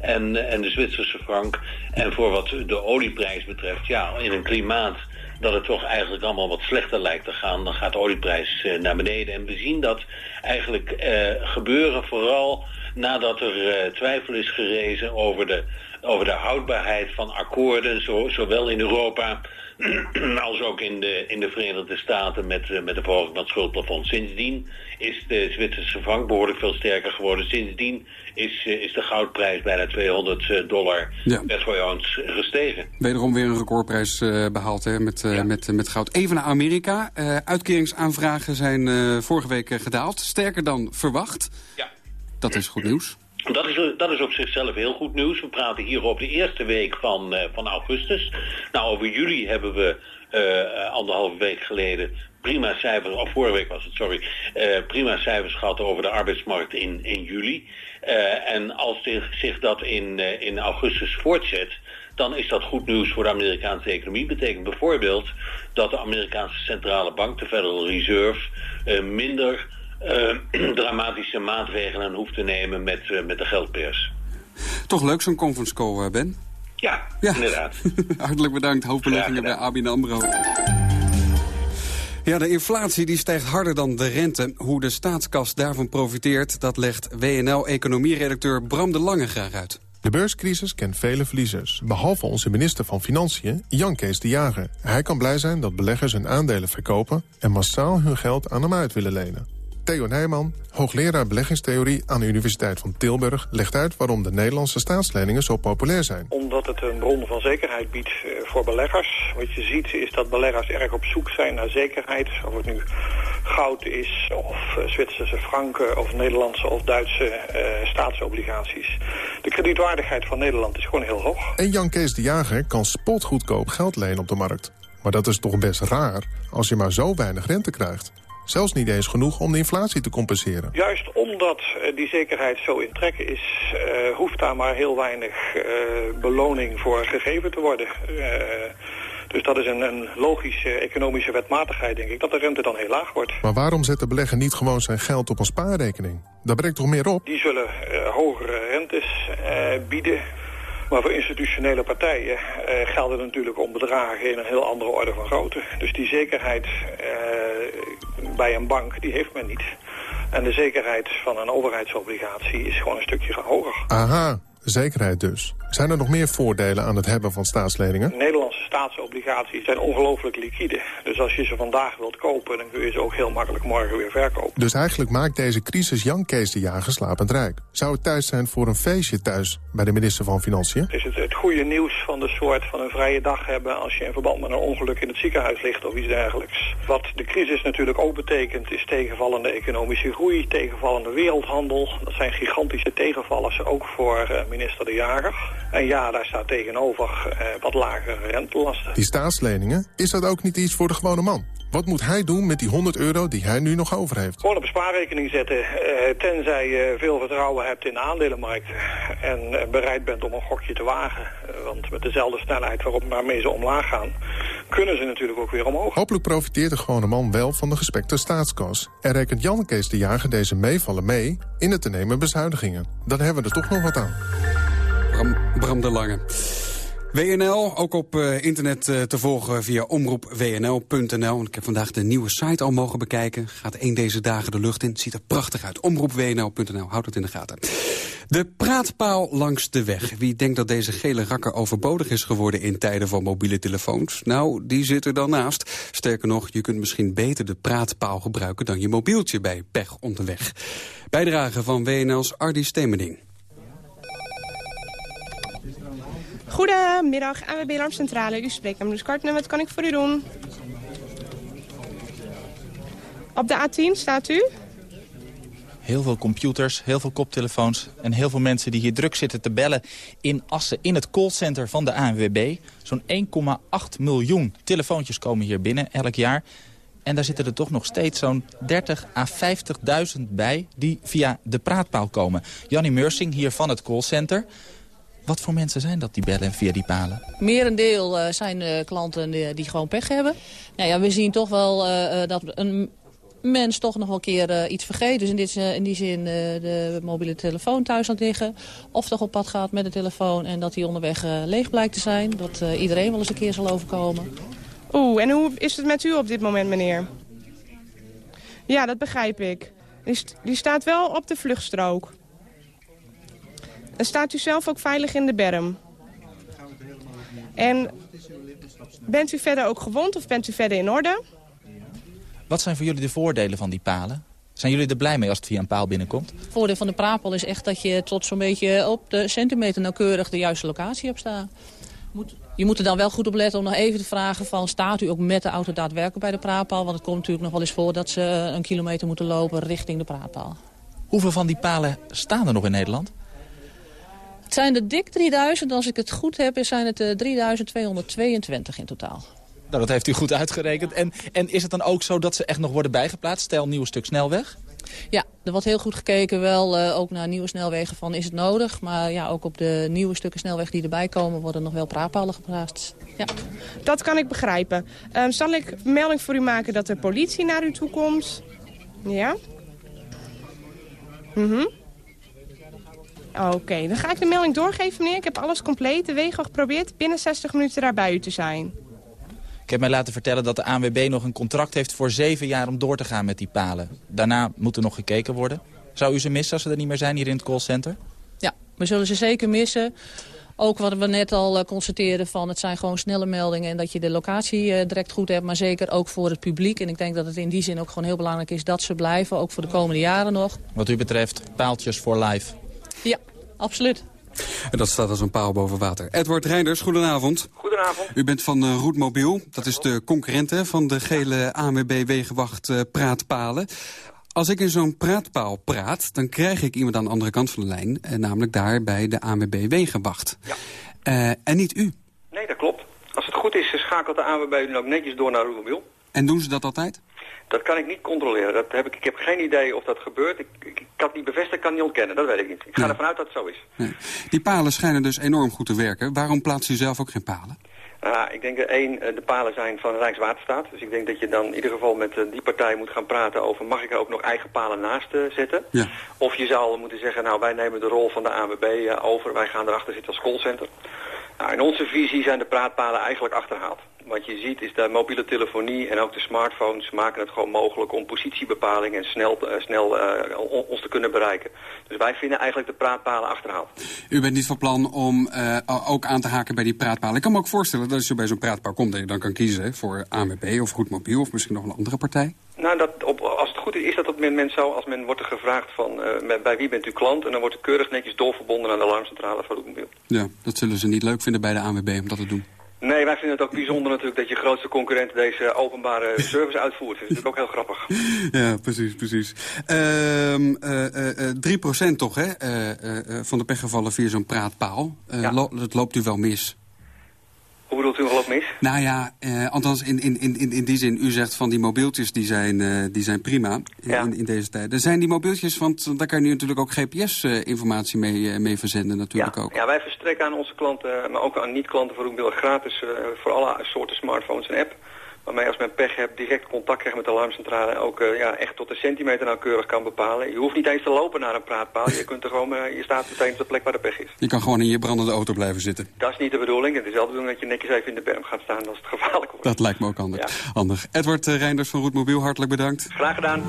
en, en de Zwitserse frank. En voor wat de olieprijs betreft, ja, in een klimaat dat het toch eigenlijk allemaal wat slechter lijkt te gaan, dan gaat de olieprijs uh, naar beneden. En we zien dat eigenlijk uh, gebeuren vooral nadat er twijfel is gerezen over de, over de houdbaarheid van akkoorden, zo, zowel in Europa als ook in de, in de Verenigde Staten met, uh, met de verhoging van het schuldplafond. Sindsdien is de Zwitserse frank behoorlijk veel sterker geworden. Sindsdien is, uh, is de goudprijs bijna 200 dollar ja. per ounce gestegen. Wederom weer een recordprijs uh, behaald hè, met, ja. met, met goud. Even naar Amerika. uitkeringsaanvragen zijn vorige week gedaald. Sterker dan verwacht. Ja. Dat is goed nieuws. Dat is, dat is op zichzelf heel goed nieuws. We praten hier op de eerste week van, uh, van augustus. Nou, over juli hebben we uh, anderhalve week geleden prima cijfers, of vorige week was het, sorry, uh, prima cijfers gehad over de arbeidsmarkt in, in juli. En als zich, dat in, in augustus voortzet, dan is dat goed nieuws voor de Amerikaanse economie. Betekent bijvoorbeeld dat de Amerikaanse centrale bank, de Federal Reserve, minder uh, dramatische maatregelen hoeft te nemen met, uh, met de geldpers. Toch leuk zo'n conference call, uh, Ben? Ja, ja. inderdaad. Hartelijk bedankt, hoofdbeleggingen bij ABN AMRO. Ja, de inflatie die stijgt harder dan de rente. Hoe de staatskas daarvan profiteert, dat legt WNL-economieredacteur Bram de Lange graag uit. De beurscrisis kent vele verliezers, behalve onze minister van Financiën, Jan Kees de Jager. Hij kan blij zijn dat beleggers hun aandelen verkopen en massaal hun geld aan hem uit willen lenen. Theo Nijman, hoogleraar beleggingstheorie aan de Universiteit van Tilburg... legt uit waarom de Nederlandse staatsleningen zo populair zijn. Omdat het een bron van zekerheid biedt voor beleggers. Wat je ziet is dat beleggers erg op zoek zijn naar zekerheid. Of het nu goud is, of Zwitserse franken, of Nederlandse of Duitse uh, staatsobligaties. De kredietwaardigheid van Nederland is gewoon heel hoog. En Jan Kees de Jager kan spotgoedkoop geld lenen op de markt. Maar dat is toch best raar als je maar zo weinig rente krijgt. Zelfs niet eens genoeg om de inflatie te compenseren. Juist omdat uh, die zekerheid zo in trek is... Uh, hoeft daar maar heel weinig uh, beloning voor gegeven te worden. dus dat is een, een, logische economische wetmatigheid, denk ik, dat de rente dan heel laag wordt. Maar waarom zet de belegger niet gewoon zijn geld op een spaarrekening? Dat brengt toch meer op? Die zullen hogere rentes bieden... Maar voor institutionele partijen uh, gelden natuurlijk om bedragen in een heel andere orde van grootte. Dus die zekerheid uh, bij een bank, die heeft men niet. En de zekerheid van een overheidsobligatie is gewoon een stukje hoger. Aha, zekerheid dus. Zijn er nog meer voordelen aan het hebben van staatsleningen? Nederlandse staatsobligaties zijn ongelooflijk liquide. Dus als je ze vandaag wilt kopen, dan kun je ze ook heel makkelijk morgen weer verkopen. Dus eigenlijk maakt deze crisis Jan Kees de Jager slapend rijk. Zou het thuis zijn voor een feestje thuis bij de minister van Financiën? Is het het goede nieuws van de soort van een vrije dag hebben... als je in verband met een ongeluk in het ziekenhuis ligt of iets dergelijks. Wat de crisis natuurlijk ook betekent is tegenvallende economische groei... tegenvallende wereldhandel. Dat zijn gigantische tegenvallers, ook voor uh, minister de Jager. En ja, daar staat tegenover uh, wat lagere rentelasten. Die staatsleningen, is dat ook niet iets voor de gewone man? Wat moet hij doen met die 100 euro die hij nu nog over heeft? Gewoon op een spaarrekening zetten, uh, tenzij je veel vertrouwen hebt in de aandelenmarkt... en uh, bereid bent om een gokje te wagen. Uh, want met dezelfde snelheid waarop waarmee ze omlaag gaan... kunnen ze natuurlijk ook weer omhoog. Hopelijk profiteert de gewone man wel van de gespekte staatskas. En rekent Jan Kees de Jager deze meevallen mee in het te nemen bezuinigingen. Dan hebben we er toch nog wat aan. Bram, Bram de Lange. WNL, ook op uh, internet uh, te volgen via omroepwnl.nl. Ik heb vandaag de nieuwe site al mogen bekijken. Gaat één deze dagen de lucht in. Ziet er prachtig uit. Omroepwnl.nl, houd het in de gaten. De praatpaal langs de weg. Wie denkt dat deze gele rakker overbodig is geworden in tijden van mobiele telefoons? Nou, die zit er dan naast. Sterker nog, je kunt misschien beter de praatpaal gebruiken dan je mobieltje bij pech onderweg. Bijdrage van WNL's Ardi Stemmening. Goedemiddag, AWB Alarmcentrale. U spreekt Meneer Kartner. Wat kan ik voor u doen? Op de A10 staat u? Heel veel computers, heel veel koptelefoons en heel veel mensen die hier druk zitten te bellen in Assen, in het callcenter van de ANWB. Zo'n 1,8 miljoen telefoontjes komen hier binnen elk jaar. En daar zitten er toch nog steeds zo'n 30 à 50.000 bij die via de praatpaal komen. Jannie Mursing hier van het callcenter. Wat voor mensen zijn dat die bellen via die palen? Merendeel uh, zijn uh, klanten die, die, gewoon pech hebben. Nou ja, we zien toch wel uh, dat een mens toch nog wel een keer iets vergeet. Dus in, dit, in die zin de mobiele telefoon thuis laat liggen. Of toch op pad gaat met de telefoon en dat die onderweg leeg blijkt te zijn. Dat iedereen wel eens een keer zal overkomen. Oeh, en hoe is het met u op dit moment, meneer? Ja, dat begrijp ik. Die, st die staat wel op de vluchtstrook. Staat u zelf ook veilig in de berm? En bent u verder ook gewond of bent u verder in orde? Wat zijn voor jullie de voordelen van die palen? Zijn jullie er blij mee als het via een paal binnenkomt? Het voordeel van de praatpaal is echt dat je tot zo'n beetje op de centimeter nauwkeurig de juiste locatie hebt staan. Je moet er dan wel goed op letten om nog even te vragen van... staat u ook met de auto daadwerkelijk bij de praatpaal? Want het komt natuurlijk nog wel eens voor dat ze een kilometer moeten lopen richting de praatpaal. Hoeveel van die palen staan er nog in Nederland? Het zijn er dik 3000. Als ik het goed heb, zijn het 3222 in totaal. Nou, dat heeft u goed uitgerekend. En, en is het dan ook zo dat ze echt nog worden bijgeplaatst? Stel, een nieuw stuk snelweg? Ja, er wordt heel goed gekeken wel uh, ook naar nieuwe snelwegen van is het nodig. Maar ja, ook op de nieuwe stukken snelweg die erbij komen worden nog wel praatpalen geplaatst. Ja. Dat kan ik begrijpen. Um, zal ik melding voor u maken dat de politie naar u toe komt? Ja? Mhm. Oké, dan ga ik de melding doorgeven, meneer. Ik heb alles compleet, de wegen geprobeerd binnen 60 minuten daar bij u te zijn. Ik heb mij laten vertellen dat de ANWB nog een contract heeft voor zeven jaar om door te gaan met die palen. Daarna moet er nog gekeken worden. Zou u ze missen als ze er niet meer zijn hier in het callcenter? Ja, we zullen ze zeker missen. Ook wat we net al uh, constateerden van het zijn gewoon snelle meldingen... en dat je de locatie uh, direct goed hebt, maar zeker ook voor het publiek. En ik denk dat het in die zin ook gewoon heel belangrijk is dat ze blijven, ook voor de komende jaren nog. Wat u betreft paaltjes voor live. Ja, absoluut. En dat staat als een paal boven water. Edward Reinders, goedenavond. Goedenavond. U bent van uh, Roetmobiel. Dat is de concurrent hè, van de gele ANWB Wegenwacht uh, praatpalen. Als ik in zo'n praatpaal praat, dan krijg ik iemand aan de andere kant van de lijn. Eh, namelijk daar bij de ANWB Wegenwacht. Ja. Uh, en niet u. Nee, dat klopt. Als het goed is, schakelt de ANWB nu ook netjes door naar Roetmobiel. En doen ze dat altijd? Dat kan ik niet controleren. Dat heb ik, ik heb geen idee of dat gebeurt. Ik, ik, ik kan het niet bevestigen, ik kan het niet ontkennen. Dat weet ik niet. Ik ga nee. ervan uit dat het zo is. Nee. Die palen schijnen dus enorm goed te werken. Waarom plaatst u zelf ook geen palen? Uh, ik denk dat één, de palen zijn van Rijkswaterstaat. Dus ik denk dat je dan in ieder geval met uh, die partij moet gaan praten over... mag ik er ook nog eigen palen naast uh, zetten? Ja. Of je zou moeten zeggen, nou wij nemen de rol van de ANWB over. Wij gaan erachter zitten als callcenter. Nou, in onze visie zijn de praatpalen eigenlijk achterhaald. Wat je ziet is dat mobiele telefonie en ook de smartphones maken het gewoon mogelijk om positiebepaling en snel, uh, snel uh, ons te kunnen bereiken. Dus wij vinden eigenlijk de praatpalen achterhaald. U bent niet van plan om uh, ook aan te haken bij die praatpalen. Ik kan me ook voorstellen dat als u bij zo'n praatpaal komt dat je dan kan kiezen voor ANWB of Goed Mobiel of misschien nog een andere partij. Nou, dat als het goed is, is dat op het moment zo. Als men wordt er gevraagd van uh, bij wie bent u klant... en dan wordt er keurig netjes doorverbonden aan de alarmcentrale van Roetmobiel. Ja, dat zullen ze niet leuk vinden bij de ANWB om dat te doen. Nee, wij vinden het ook bijzonder natuurlijk dat je grootste concurrent deze openbare service uitvoert. Dat is natuurlijk ook heel grappig. Ja, precies, precies. Uh, uh, 3% toch, hè, uh, van de pechgevallen via zo'n praatpaal. Ja. Lo dat loopt u wel mis. Hoe bedoelt u geloof mis? Nou ja, uh, althans in, in, in, in die zin, u zegt van die mobieltjes die zijn, uh, die zijn prima ja. in, in deze tijd. Er zijn die mobieltjes, want daar kan je nu natuurlijk ook GPS-informatie uh, mee, mee verzenden natuurlijk ja. ook. Ja, wij verstrekken aan onze klanten, maar ook aan niet-klanten voor Roembil gratis voor alle soorten smartphones een app. Waarmee als men pech hebt direct contact krijgt met de alarmcentrale... en ook uh, ja, echt tot een centimeter nauwkeurig kan bepalen. Je hoeft niet eens te lopen naar een praatpaal. Je, kunt er gewoon, uh, je staat meteen op de plek waar de pech is. Je kan gewoon in je brandende auto blijven zitten. Dat is niet de bedoeling. Het is wel de bedoeling dat je netjes even in de berm gaat staan als het gevaarlijk wordt. Dat lijkt me ook handig. Ja. handig. Edward uh, Reinders van Roetmobiel, hartelijk bedankt. Graag gedaan.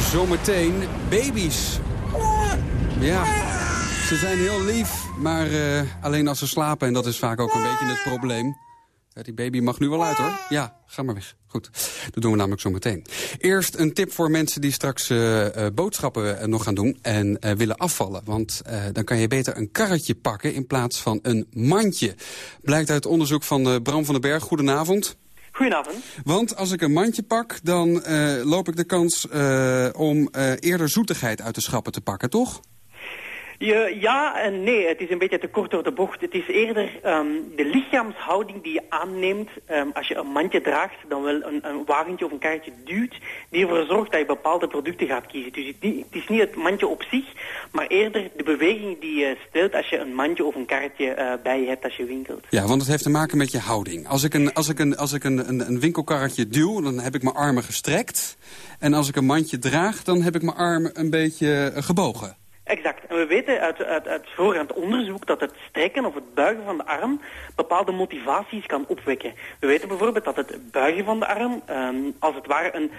Zometeen baby's. Ja, ze zijn heel lief, maar alleen als ze slapen. En dat is vaak ook een beetje het probleem. Ja, die baby mag nu wel uit, hoor. Ja, ga maar weg. Goed, dat doen we namelijk zo meteen. Eerst een tip voor mensen die straks uh, uh, boodschappen uh, nog gaan doen en willen afvallen. Want dan kan je beter een karretje pakken in plaats van een mandje. Blijkt uit onderzoek van Bram van den Berg. Goedenavond. Goedenavond. Want als ik een mandje pak, dan loop ik de kans om eerder zoetigheid uit de schappen te pakken, toch? Ja en nee, het is een beetje te kort door de bocht. Het is eerder um, de lichaamshouding die je aanneemt um, als je een mandje draagt, dan wel een, een, wagentje of een kaartje duwt, die ervoor zorgt dat je bepaalde producten gaat kiezen. Dus het, is niet het mandje op zich, maar eerder de beweging die je stelt als je een mandje of een kaartje uh, bij je hebt als je winkelt. Ja, want het heeft te maken met je houding. Als ik een, als ik een, als ik een, een, een winkelkarretje duw, dan heb ik mijn armen gestrekt. En als ik een mandje draag, dan heb ik mijn armen een beetje uh, gebogen. Exact. En we weten uit, uit, uit voorgaand onderzoek dat het strekken of het buigen van de arm bepaalde motivaties kan opwekken. We weten bijvoorbeeld dat het buigen van de arm um, als het ware een,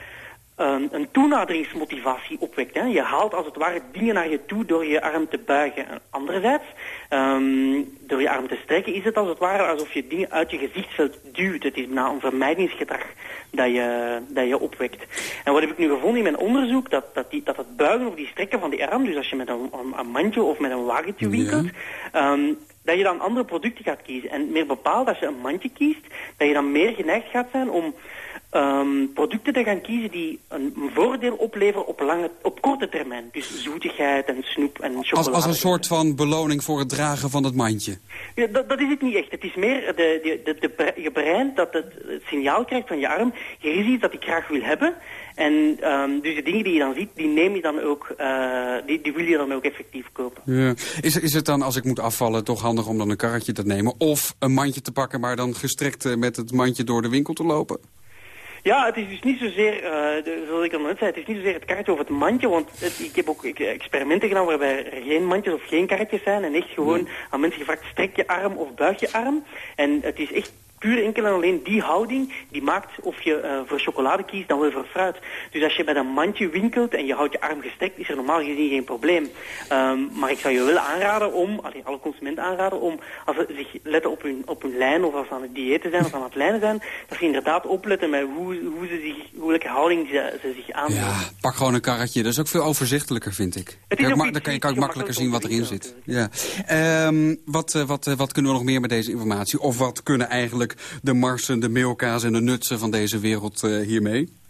um, een toenaderingsmotivatie opwekt. Hè. Je haalt als het ware dingen naar je toe door je arm te buigen. En anderzijds, um, door je arm te strekken is het als het ware alsof je dingen uit je gezichtsveld duwt. Het is na een vermijdingsgedrag dat je, dat je opwekt. En wat heb ik nu gevonden in mijn onderzoek? Dat, dat, die, dat het buigen of die strekken van die arm, dus als je met een, een, een mandje of met een wagentje winkelt, ja. um, dat je dan andere producten gaat kiezen. En meer bepaald als je een mandje kiest, dat je dan meer geneigd gaat zijn om um, producten te gaan kiezen die een, voordeel opleveren op, lange, op korte termijn. Dus zoetigheid en snoep en chocolade. Als, als een soort van beloning voor het dragen van het mandje? Ja, dat, dat is het niet echt. Het is meer de, de, de, de, je brein dat het, het signaal krijgt van je arm. Hier is iets dat ik graag wil hebben. En um, dus de dingen die je dan ziet, die neem je dan ook, uh, die, die wil je dan ook effectief kopen. Ja. Is, is het dan, als ik moet afvallen, toch handig om dan een karretje te nemen? Of een mandje te pakken, maar dan gestrekt met het mandje door de winkel te lopen? Ja, het is dus niet zozeer, uh, de, zoals ik al net zei, het is niet zozeer het karretje of het mandje, want het, ik heb ook ik, experimenten gedaan waarbij er geen mandjes of geen karretjes zijn en echt gewoon nee. aan mensen gevraagd, strek je arm of buig je arm. En het is echt puur enkel en alleen die houding die maakt of je uh, voor chocolade kiest dan wel voor fruit. Dus als je bij een mandje winkelt en je houdt je arm gestrekt, is er normaal gezien geen probleem. Um, maar ik zou je wel aanraden om, alleen alle consumenten aanraden om, als ze zich letten op hun, op hun lijn of als ze aan het diëten zijn of aan het lijnen zijn, dat ze inderdaad opletten met hoe, hoe ze zich, hoe welke houding ze, ze zich aandoen. Ja, pak gewoon een karretje. Dat is ook veel overzichtelijker, vind ik. Het is ook dan kan je, kan je makkelijker zien wat erin zit. Ja. Um, wat, uh, wat, uh, wat kunnen we nog meer met deze informatie? Of wat kunnen eigenlijk de marsen de meelkaas en de nutsen van deze wereld uh, hiermee?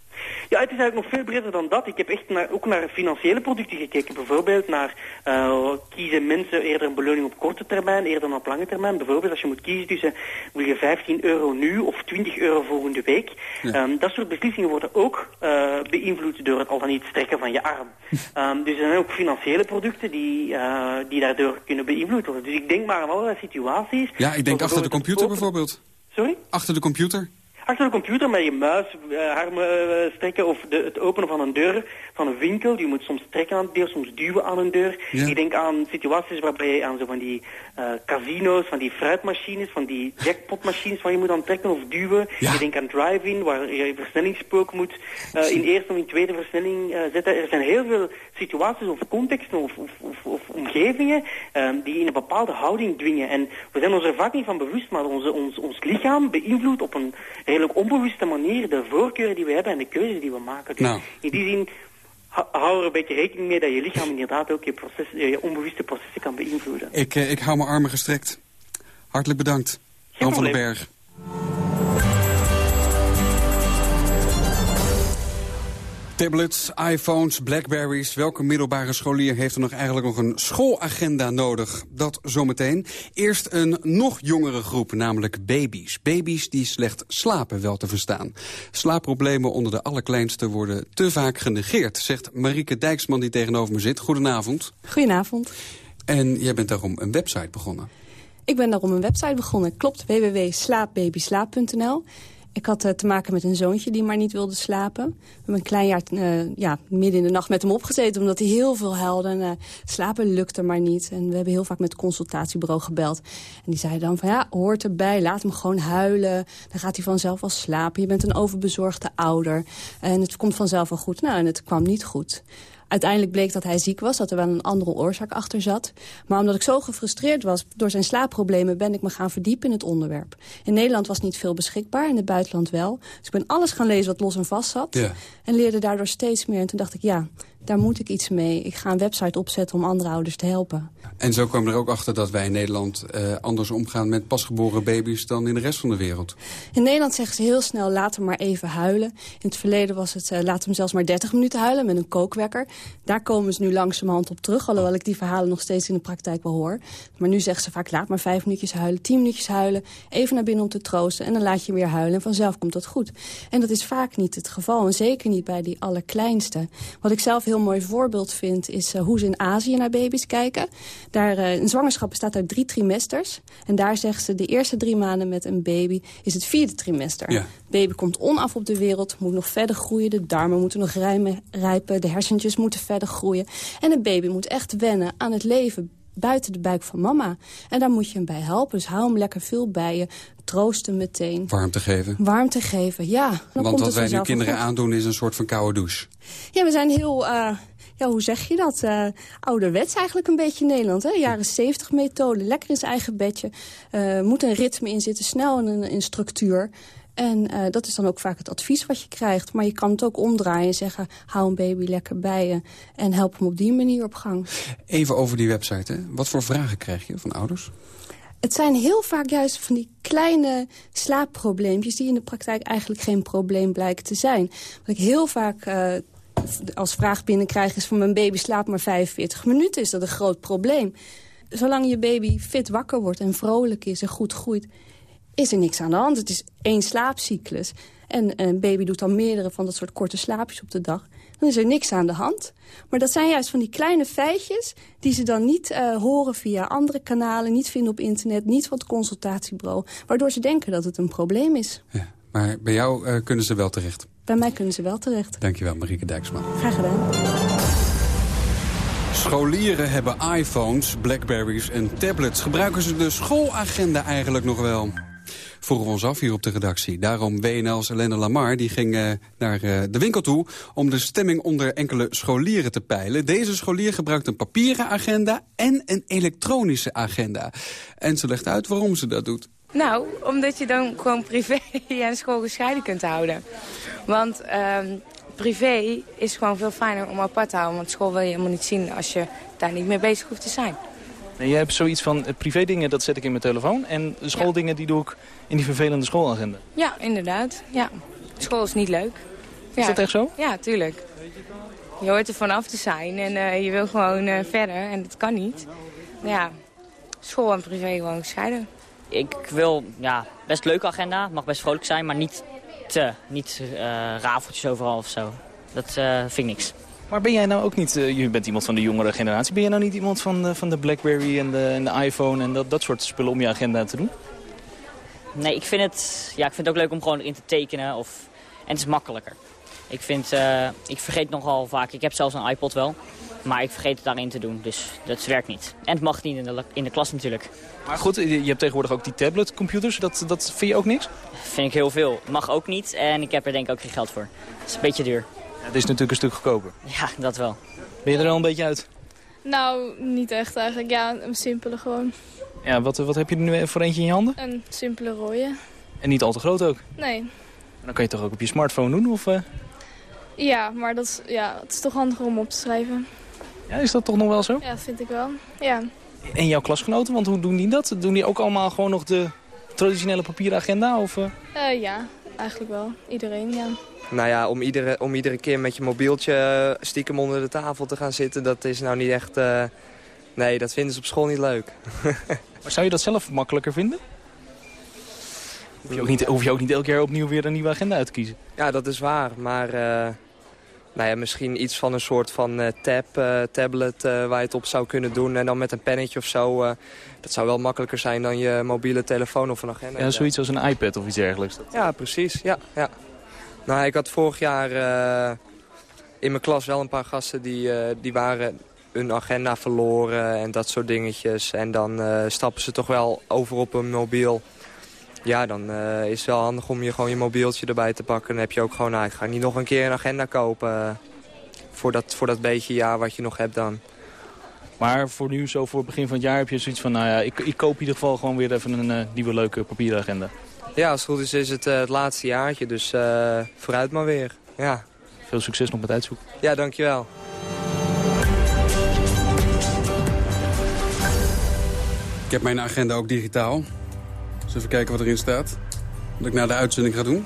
Ja, het is eigenlijk nog veel breder dan dat. Ik heb echt naar, ook naar financiële producten gekeken. Bijvoorbeeld naar uh, kiezen mensen eerder een beloning op korte termijn, eerder dan op lange termijn. Bijvoorbeeld als je moet kiezen tussen wil je 15 euro nu of 20 euro volgende week. Ja. Um, dat soort beslissingen worden ook uh, beïnvloed door het al dan niet strekken van je arm. um, dus er zijn ook financiële producten die, uh, die daardoor kunnen beïnvloed worden. Dus ik denk maar aan allerlei situaties. Ja, ik denk achter de computer bijvoorbeeld. Sorry? Achter de computer? Achter de computer met je muis, uh, armen uh, strekken of de, het openen van een deur van een winkel. Je moet soms trekken aan de deur, soms duwen aan een deur. Ja. Ik denk aan situaties waarbij je aan zo van die uh, casino's, van die fruitmachines, van die jackpotmachines waar je moet aan trekken of duwen. Ja. Ik denk aan drive-in, waar je je versnellingspook moet in eerste of in tweede versnelling zetten. Er zijn heel veel situaties of contexten of, of, of, of omgevingen um, die in een bepaalde houding dwingen. En we zijn ons er vaak niet van bewust, maar onze, ons, ons lichaam beïnvloedt op een redelijk onbewuste manier de voorkeuren die we hebben en de keuzes die we maken. Dus nou. in die zin hou er een beetje rekening mee dat je lichaam inderdaad ook je, proces, je onbewuste processen kan beïnvloeden. Ik, uh, ik hou mijn armen gestrekt. Hartelijk bedankt. Jan van den Berg. Tablets, iPhones, Blackberries. Welke middelbare scholier heeft er nog eigenlijk nog een schoolagenda nodig? Dat zometeen. Eerst een nog jongere groep, namelijk baby's. Baby's die slecht slapen, wel te verstaan. Slaapproblemen onder de allerkleinste worden te vaak genegeerd... zegt Marieke Dijksman die tegenover me zit. Goedenavond. Goedenavond. En jij bent daarom een website begonnen. Ik ben daarom een website begonnen. Klopt, www.slaapbabyslaap.nl. Ik had uh, te maken met een zoontje die maar niet wilde slapen. We hebben een klein jaar uh, ja, midden in de nacht met hem opgezeten... omdat hij heel veel huilde en uh, slapen lukte maar niet. En we hebben heel vaak met het consultatiebureau gebeld. En die zeiden dan van ja, hoort erbij, laat hem gewoon huilen. Dan gaat hij vanzelf wel slapen. Je bent een overbezorgde ouder. En het komt vanzelf wel goed. Nou, en het kwam niet goed. Uiteindelijk bleek dat hij ziek was, dat er wel een andere oorzaak achter zat. Maar omdat ik zo gefrustreerd was door zijn slaapproblemen... ben ik me gaan verdiepen in het onderwerp. In Nederland was niet veel beschikbaar, in het buitenland wel. Dus ik ben alles gaan lezen wat los en vast zat. Ja. En leerde daardoor steeds meer. En toen dacht ik, ja, daar moet ik iets mee. Ik ga een website opzetten om andere ouders te helpen. En zo kwam er ook achter dat wij in Nederland uh, anders omgaan met pasgeboren baby's dan in de rest van de wereld. In Nederland zeggen ze heel snel, laat hem maar even huilen. In het verleden was het, uh, laat hem zelfs maar 30 minuten huilen met een kookwekker. Daar komen ze nu langzamerhand op terug, alhoewel ik die verhalen nog steeds in de praktijk wel hoor. Maar nu zeggen ze vaak, laat maar vijf minuutjes huilen, tien minuutjes huilen. Even naar binnen om te troosten en dan laat je weer huilen. En vanzelf komt dat goed. En dat is vaak niet het geval. En zeker niet bij die allerkleinste. Wat ik zelf heel mooi voorbeeld vind... is uh, hoe ze in Azië naar baby's kijken. Daar, uh, een zwangerschap bestaat uit drie trimesters. En daar zeggen ze de eerste drie maanden met een baby... is het vierde trimester. Ja. baby komt onaf op de wereld, moet nog verder groeien. De darmen moeten nog rijmen, rijpen, de hersentjes moeten verder groeien. En een baby moet echt wennen aan het leven buiten de buik van mama. En daar moet je hem bij helpen. Dus hou hem lekker veel bij je. Troosten meteen. Warmte geven. Warmte geven, ja. Dan Want wat wij nu kinderen goed. aandoen is een soort van koude douche. Ja, we zijn heel... Uh, ja, hoe zeg je dat? Uh, ouderwets eigenlijk een beetje in Nederland. Hè? Jaren 70 methode, lekker in zijn eigen bedje. Uh, moet een ritme in zitten, snel in, in structuur. En uh, dat is dan ook vaak het advies wat je krijgt. Maar je kan het ook omdraaien en zeggen... hou een baby lekker bij je en help hem op die manier op gang. Even over die website. Hè. Wat voor vragen krijg je van ouders? Het zijn heel vaak juist van die kleine slaapprobleempjes... die in de praktijk eigenlijk geen probleem blijken te zijn. Wat ik heel vaak uh, als vraag binnenkrijg is... van mijn baby slaapt maar 45 minuten. Is dat een groot probleem? Zolang je baby fit wakker wordt en vrolijk is en goed groeit is er niks aan de hand. Het is één slaapcyclus. En een baby doet dan meerdere van dat soort korte slaapjes op de dag. Dan is er niks aan de hand. Maar dat zijn juist van die kleine feitjes... die ze dan niet uh, horen via andere kanalen... niet vinden op internet, niet van het consultatiebureau... waardoor ze denken dat het een probleem is. Ja, maar bij jou uh, kunnen ze wel terecht? Bij mij kunnen ze wel terecht. Dankjewel, Marieke Dijksma. Graag gedaan. Scholieren hebben iPhones, Blackberries en tablets. Gebruiken ze de schoolagenda eigenlijk nog wel? Vroegen we ons af hier op de redactie. Daarom WNL's Helene Lamar die ging uh, naar uh, de winkel toe... om de stemming onder enkele scholieren te peilen. Deze scholier gebruikt een papieren agenda en een elektronische agenda. En ze legt uit waarom ze dat doet. Nou, omdat je dan gewoon privé en school gescheiden kunt houden. Want uh, privé is gewoon veel fijner om apart te houden. Want school wil je helemaal niet zien als je daar niet mee bezig hoeft te zijn. Nee, jij hebt zoiets van uh, privé dingen, dat zet ik in mijn telefoon. En schooldingen ja. die doe ik in die vervelende schoolagenda. Ja, inderdaad. Ja. School is niet leuk. Ja. Is dat echt zo? Ja, tuurlijk. Je hoort er vanaf te zijn en uh, je wil gewoon uh, verder en dat kan niet. Ja, school en privé gewoon gescheiden. Ik wil, ja, best leuke agenda. Mag best vrolijk zijn, maar niet te. Niet uh, rafeltjes overal of zo. Dat vind ik niks. Maar ben jij nou ook niet, uh, je bent iemand van de jongere generatie... ben jij nou niet iemand van de, van de Blackberry en de, en de iPhone en dat, dat soort spullen om je agenda te doen? Nee, ik vind, het, ja, ik vind het ook leuk om gewoon erin te tekenen. Of, en het is makkelijker. Ik, vind, uh, ik vergeet nogal vaak, ik heb zelfs een iPod wel... maar ik vergeet het daarin te doen, dus dat werkt niet. En het mag niet in de, in de klas natuurlijk. Maar goed, je hebt tegenwoordig ook die tabletcomputers, dat, dat vind je ook niks? Vind ik heel veel. Mag ook niet en ik heb er denk ik ook geen geld voor. Het is een beetje duur. Het is natuurlijk een stuk goedkoper. Ja, dat wel. Ben je er al een beetje uit? Nou, niet echt eigenlijk. Ja, een simpele gewoon. Ja, wat, wat heb je er nu voor eentje in je handen? Een simpele rode. En niet al te groot ook? Nee. En dan kan je toch ook op je smartphone doen? Of, uh... Ja, maar dat is, ja, het is toch handiger om op te schrijven. Ja, is dat toch nog wel zo? Ja, dat vind ik wel. Ja. En jouw klasgenoten, want hoe doen die dat? Doen die ook allemaal gewoon nog de traditionele papieren agenda? Of, uh... Uh, ja, eigenlijk wel. Iedereen, ja. Nou ja, om iedere, om iedere keer met je mobieltje stiekem onder de tafel te gaan zitten... dat is nou niet echt... Uh, nee, dat vinden ze op school niet leuk. maar zou je dat zelf makkelijker vinden? Hoef je, ook niet, hoef je ook niet elke keer opnieuw weer een nieuwe agenda uit te kiezen? Ja, dat is waar. Maar uh, nou ja, misschien iets van een soort van uh, tab, tablet waar je het op zou kunnen doen... en dan met een pennetje of zo... dat zou wel makkelijker zijn dan je mobiele telefoon of een agenda. Ja, zoiets als een iPad of iets dergelijks. Ja, precies. Ja, ja. Nou, ik had vorig jaar in mijn klas wel een paar gasten die, die waren hun agenda verloren en dat soort dingetjes. En dan stappen ze toch wel over op een mobiel. Ja, dan eh, is het wel handig om je gewoon je mobieltje erbij te pakken. Dan heb je ook gewoon, nou, ik ga niet nog een keer een agenda kopen eh, voor dat, voor dat beetje jaar wat je nog hebt dan. Maar voor nu, zo voor het begin van het jaar, heb je zoiets van... nou ja, ik, ik koop in ieder geval gewoon weer even een eh, nieuwe leuke papieren agenda. Ja, als het goed is, is het het laatste jaartje. Dus vooruit maar weer, ja. Veel succes nog met uitzoeken. Ja, dankjewel. Ik heb mijn agenda ook digitaal. Even kijken wat erin staat. Wat ik na de uitzending ga doen.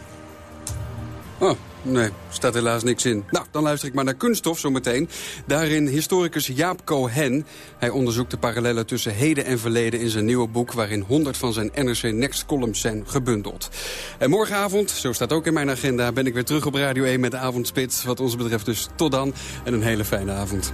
Oh, nee, staat helaas niks in. Nou, dan luister ik maar naar Kunststof zometeen. Daarin historicus Jaap Cohen. Hij onderzoekt de parallellen tussen heden en verleden in zijn nieuwe boek... waarin 100 van zijn NRC Next columns zijn gebundeld. En morgenavond, zo staat ook in mijn agenda... ben ik weer terug op Radio 1 met de avondspits. Wat ons betreft dus tot dan en een hele fijne avond.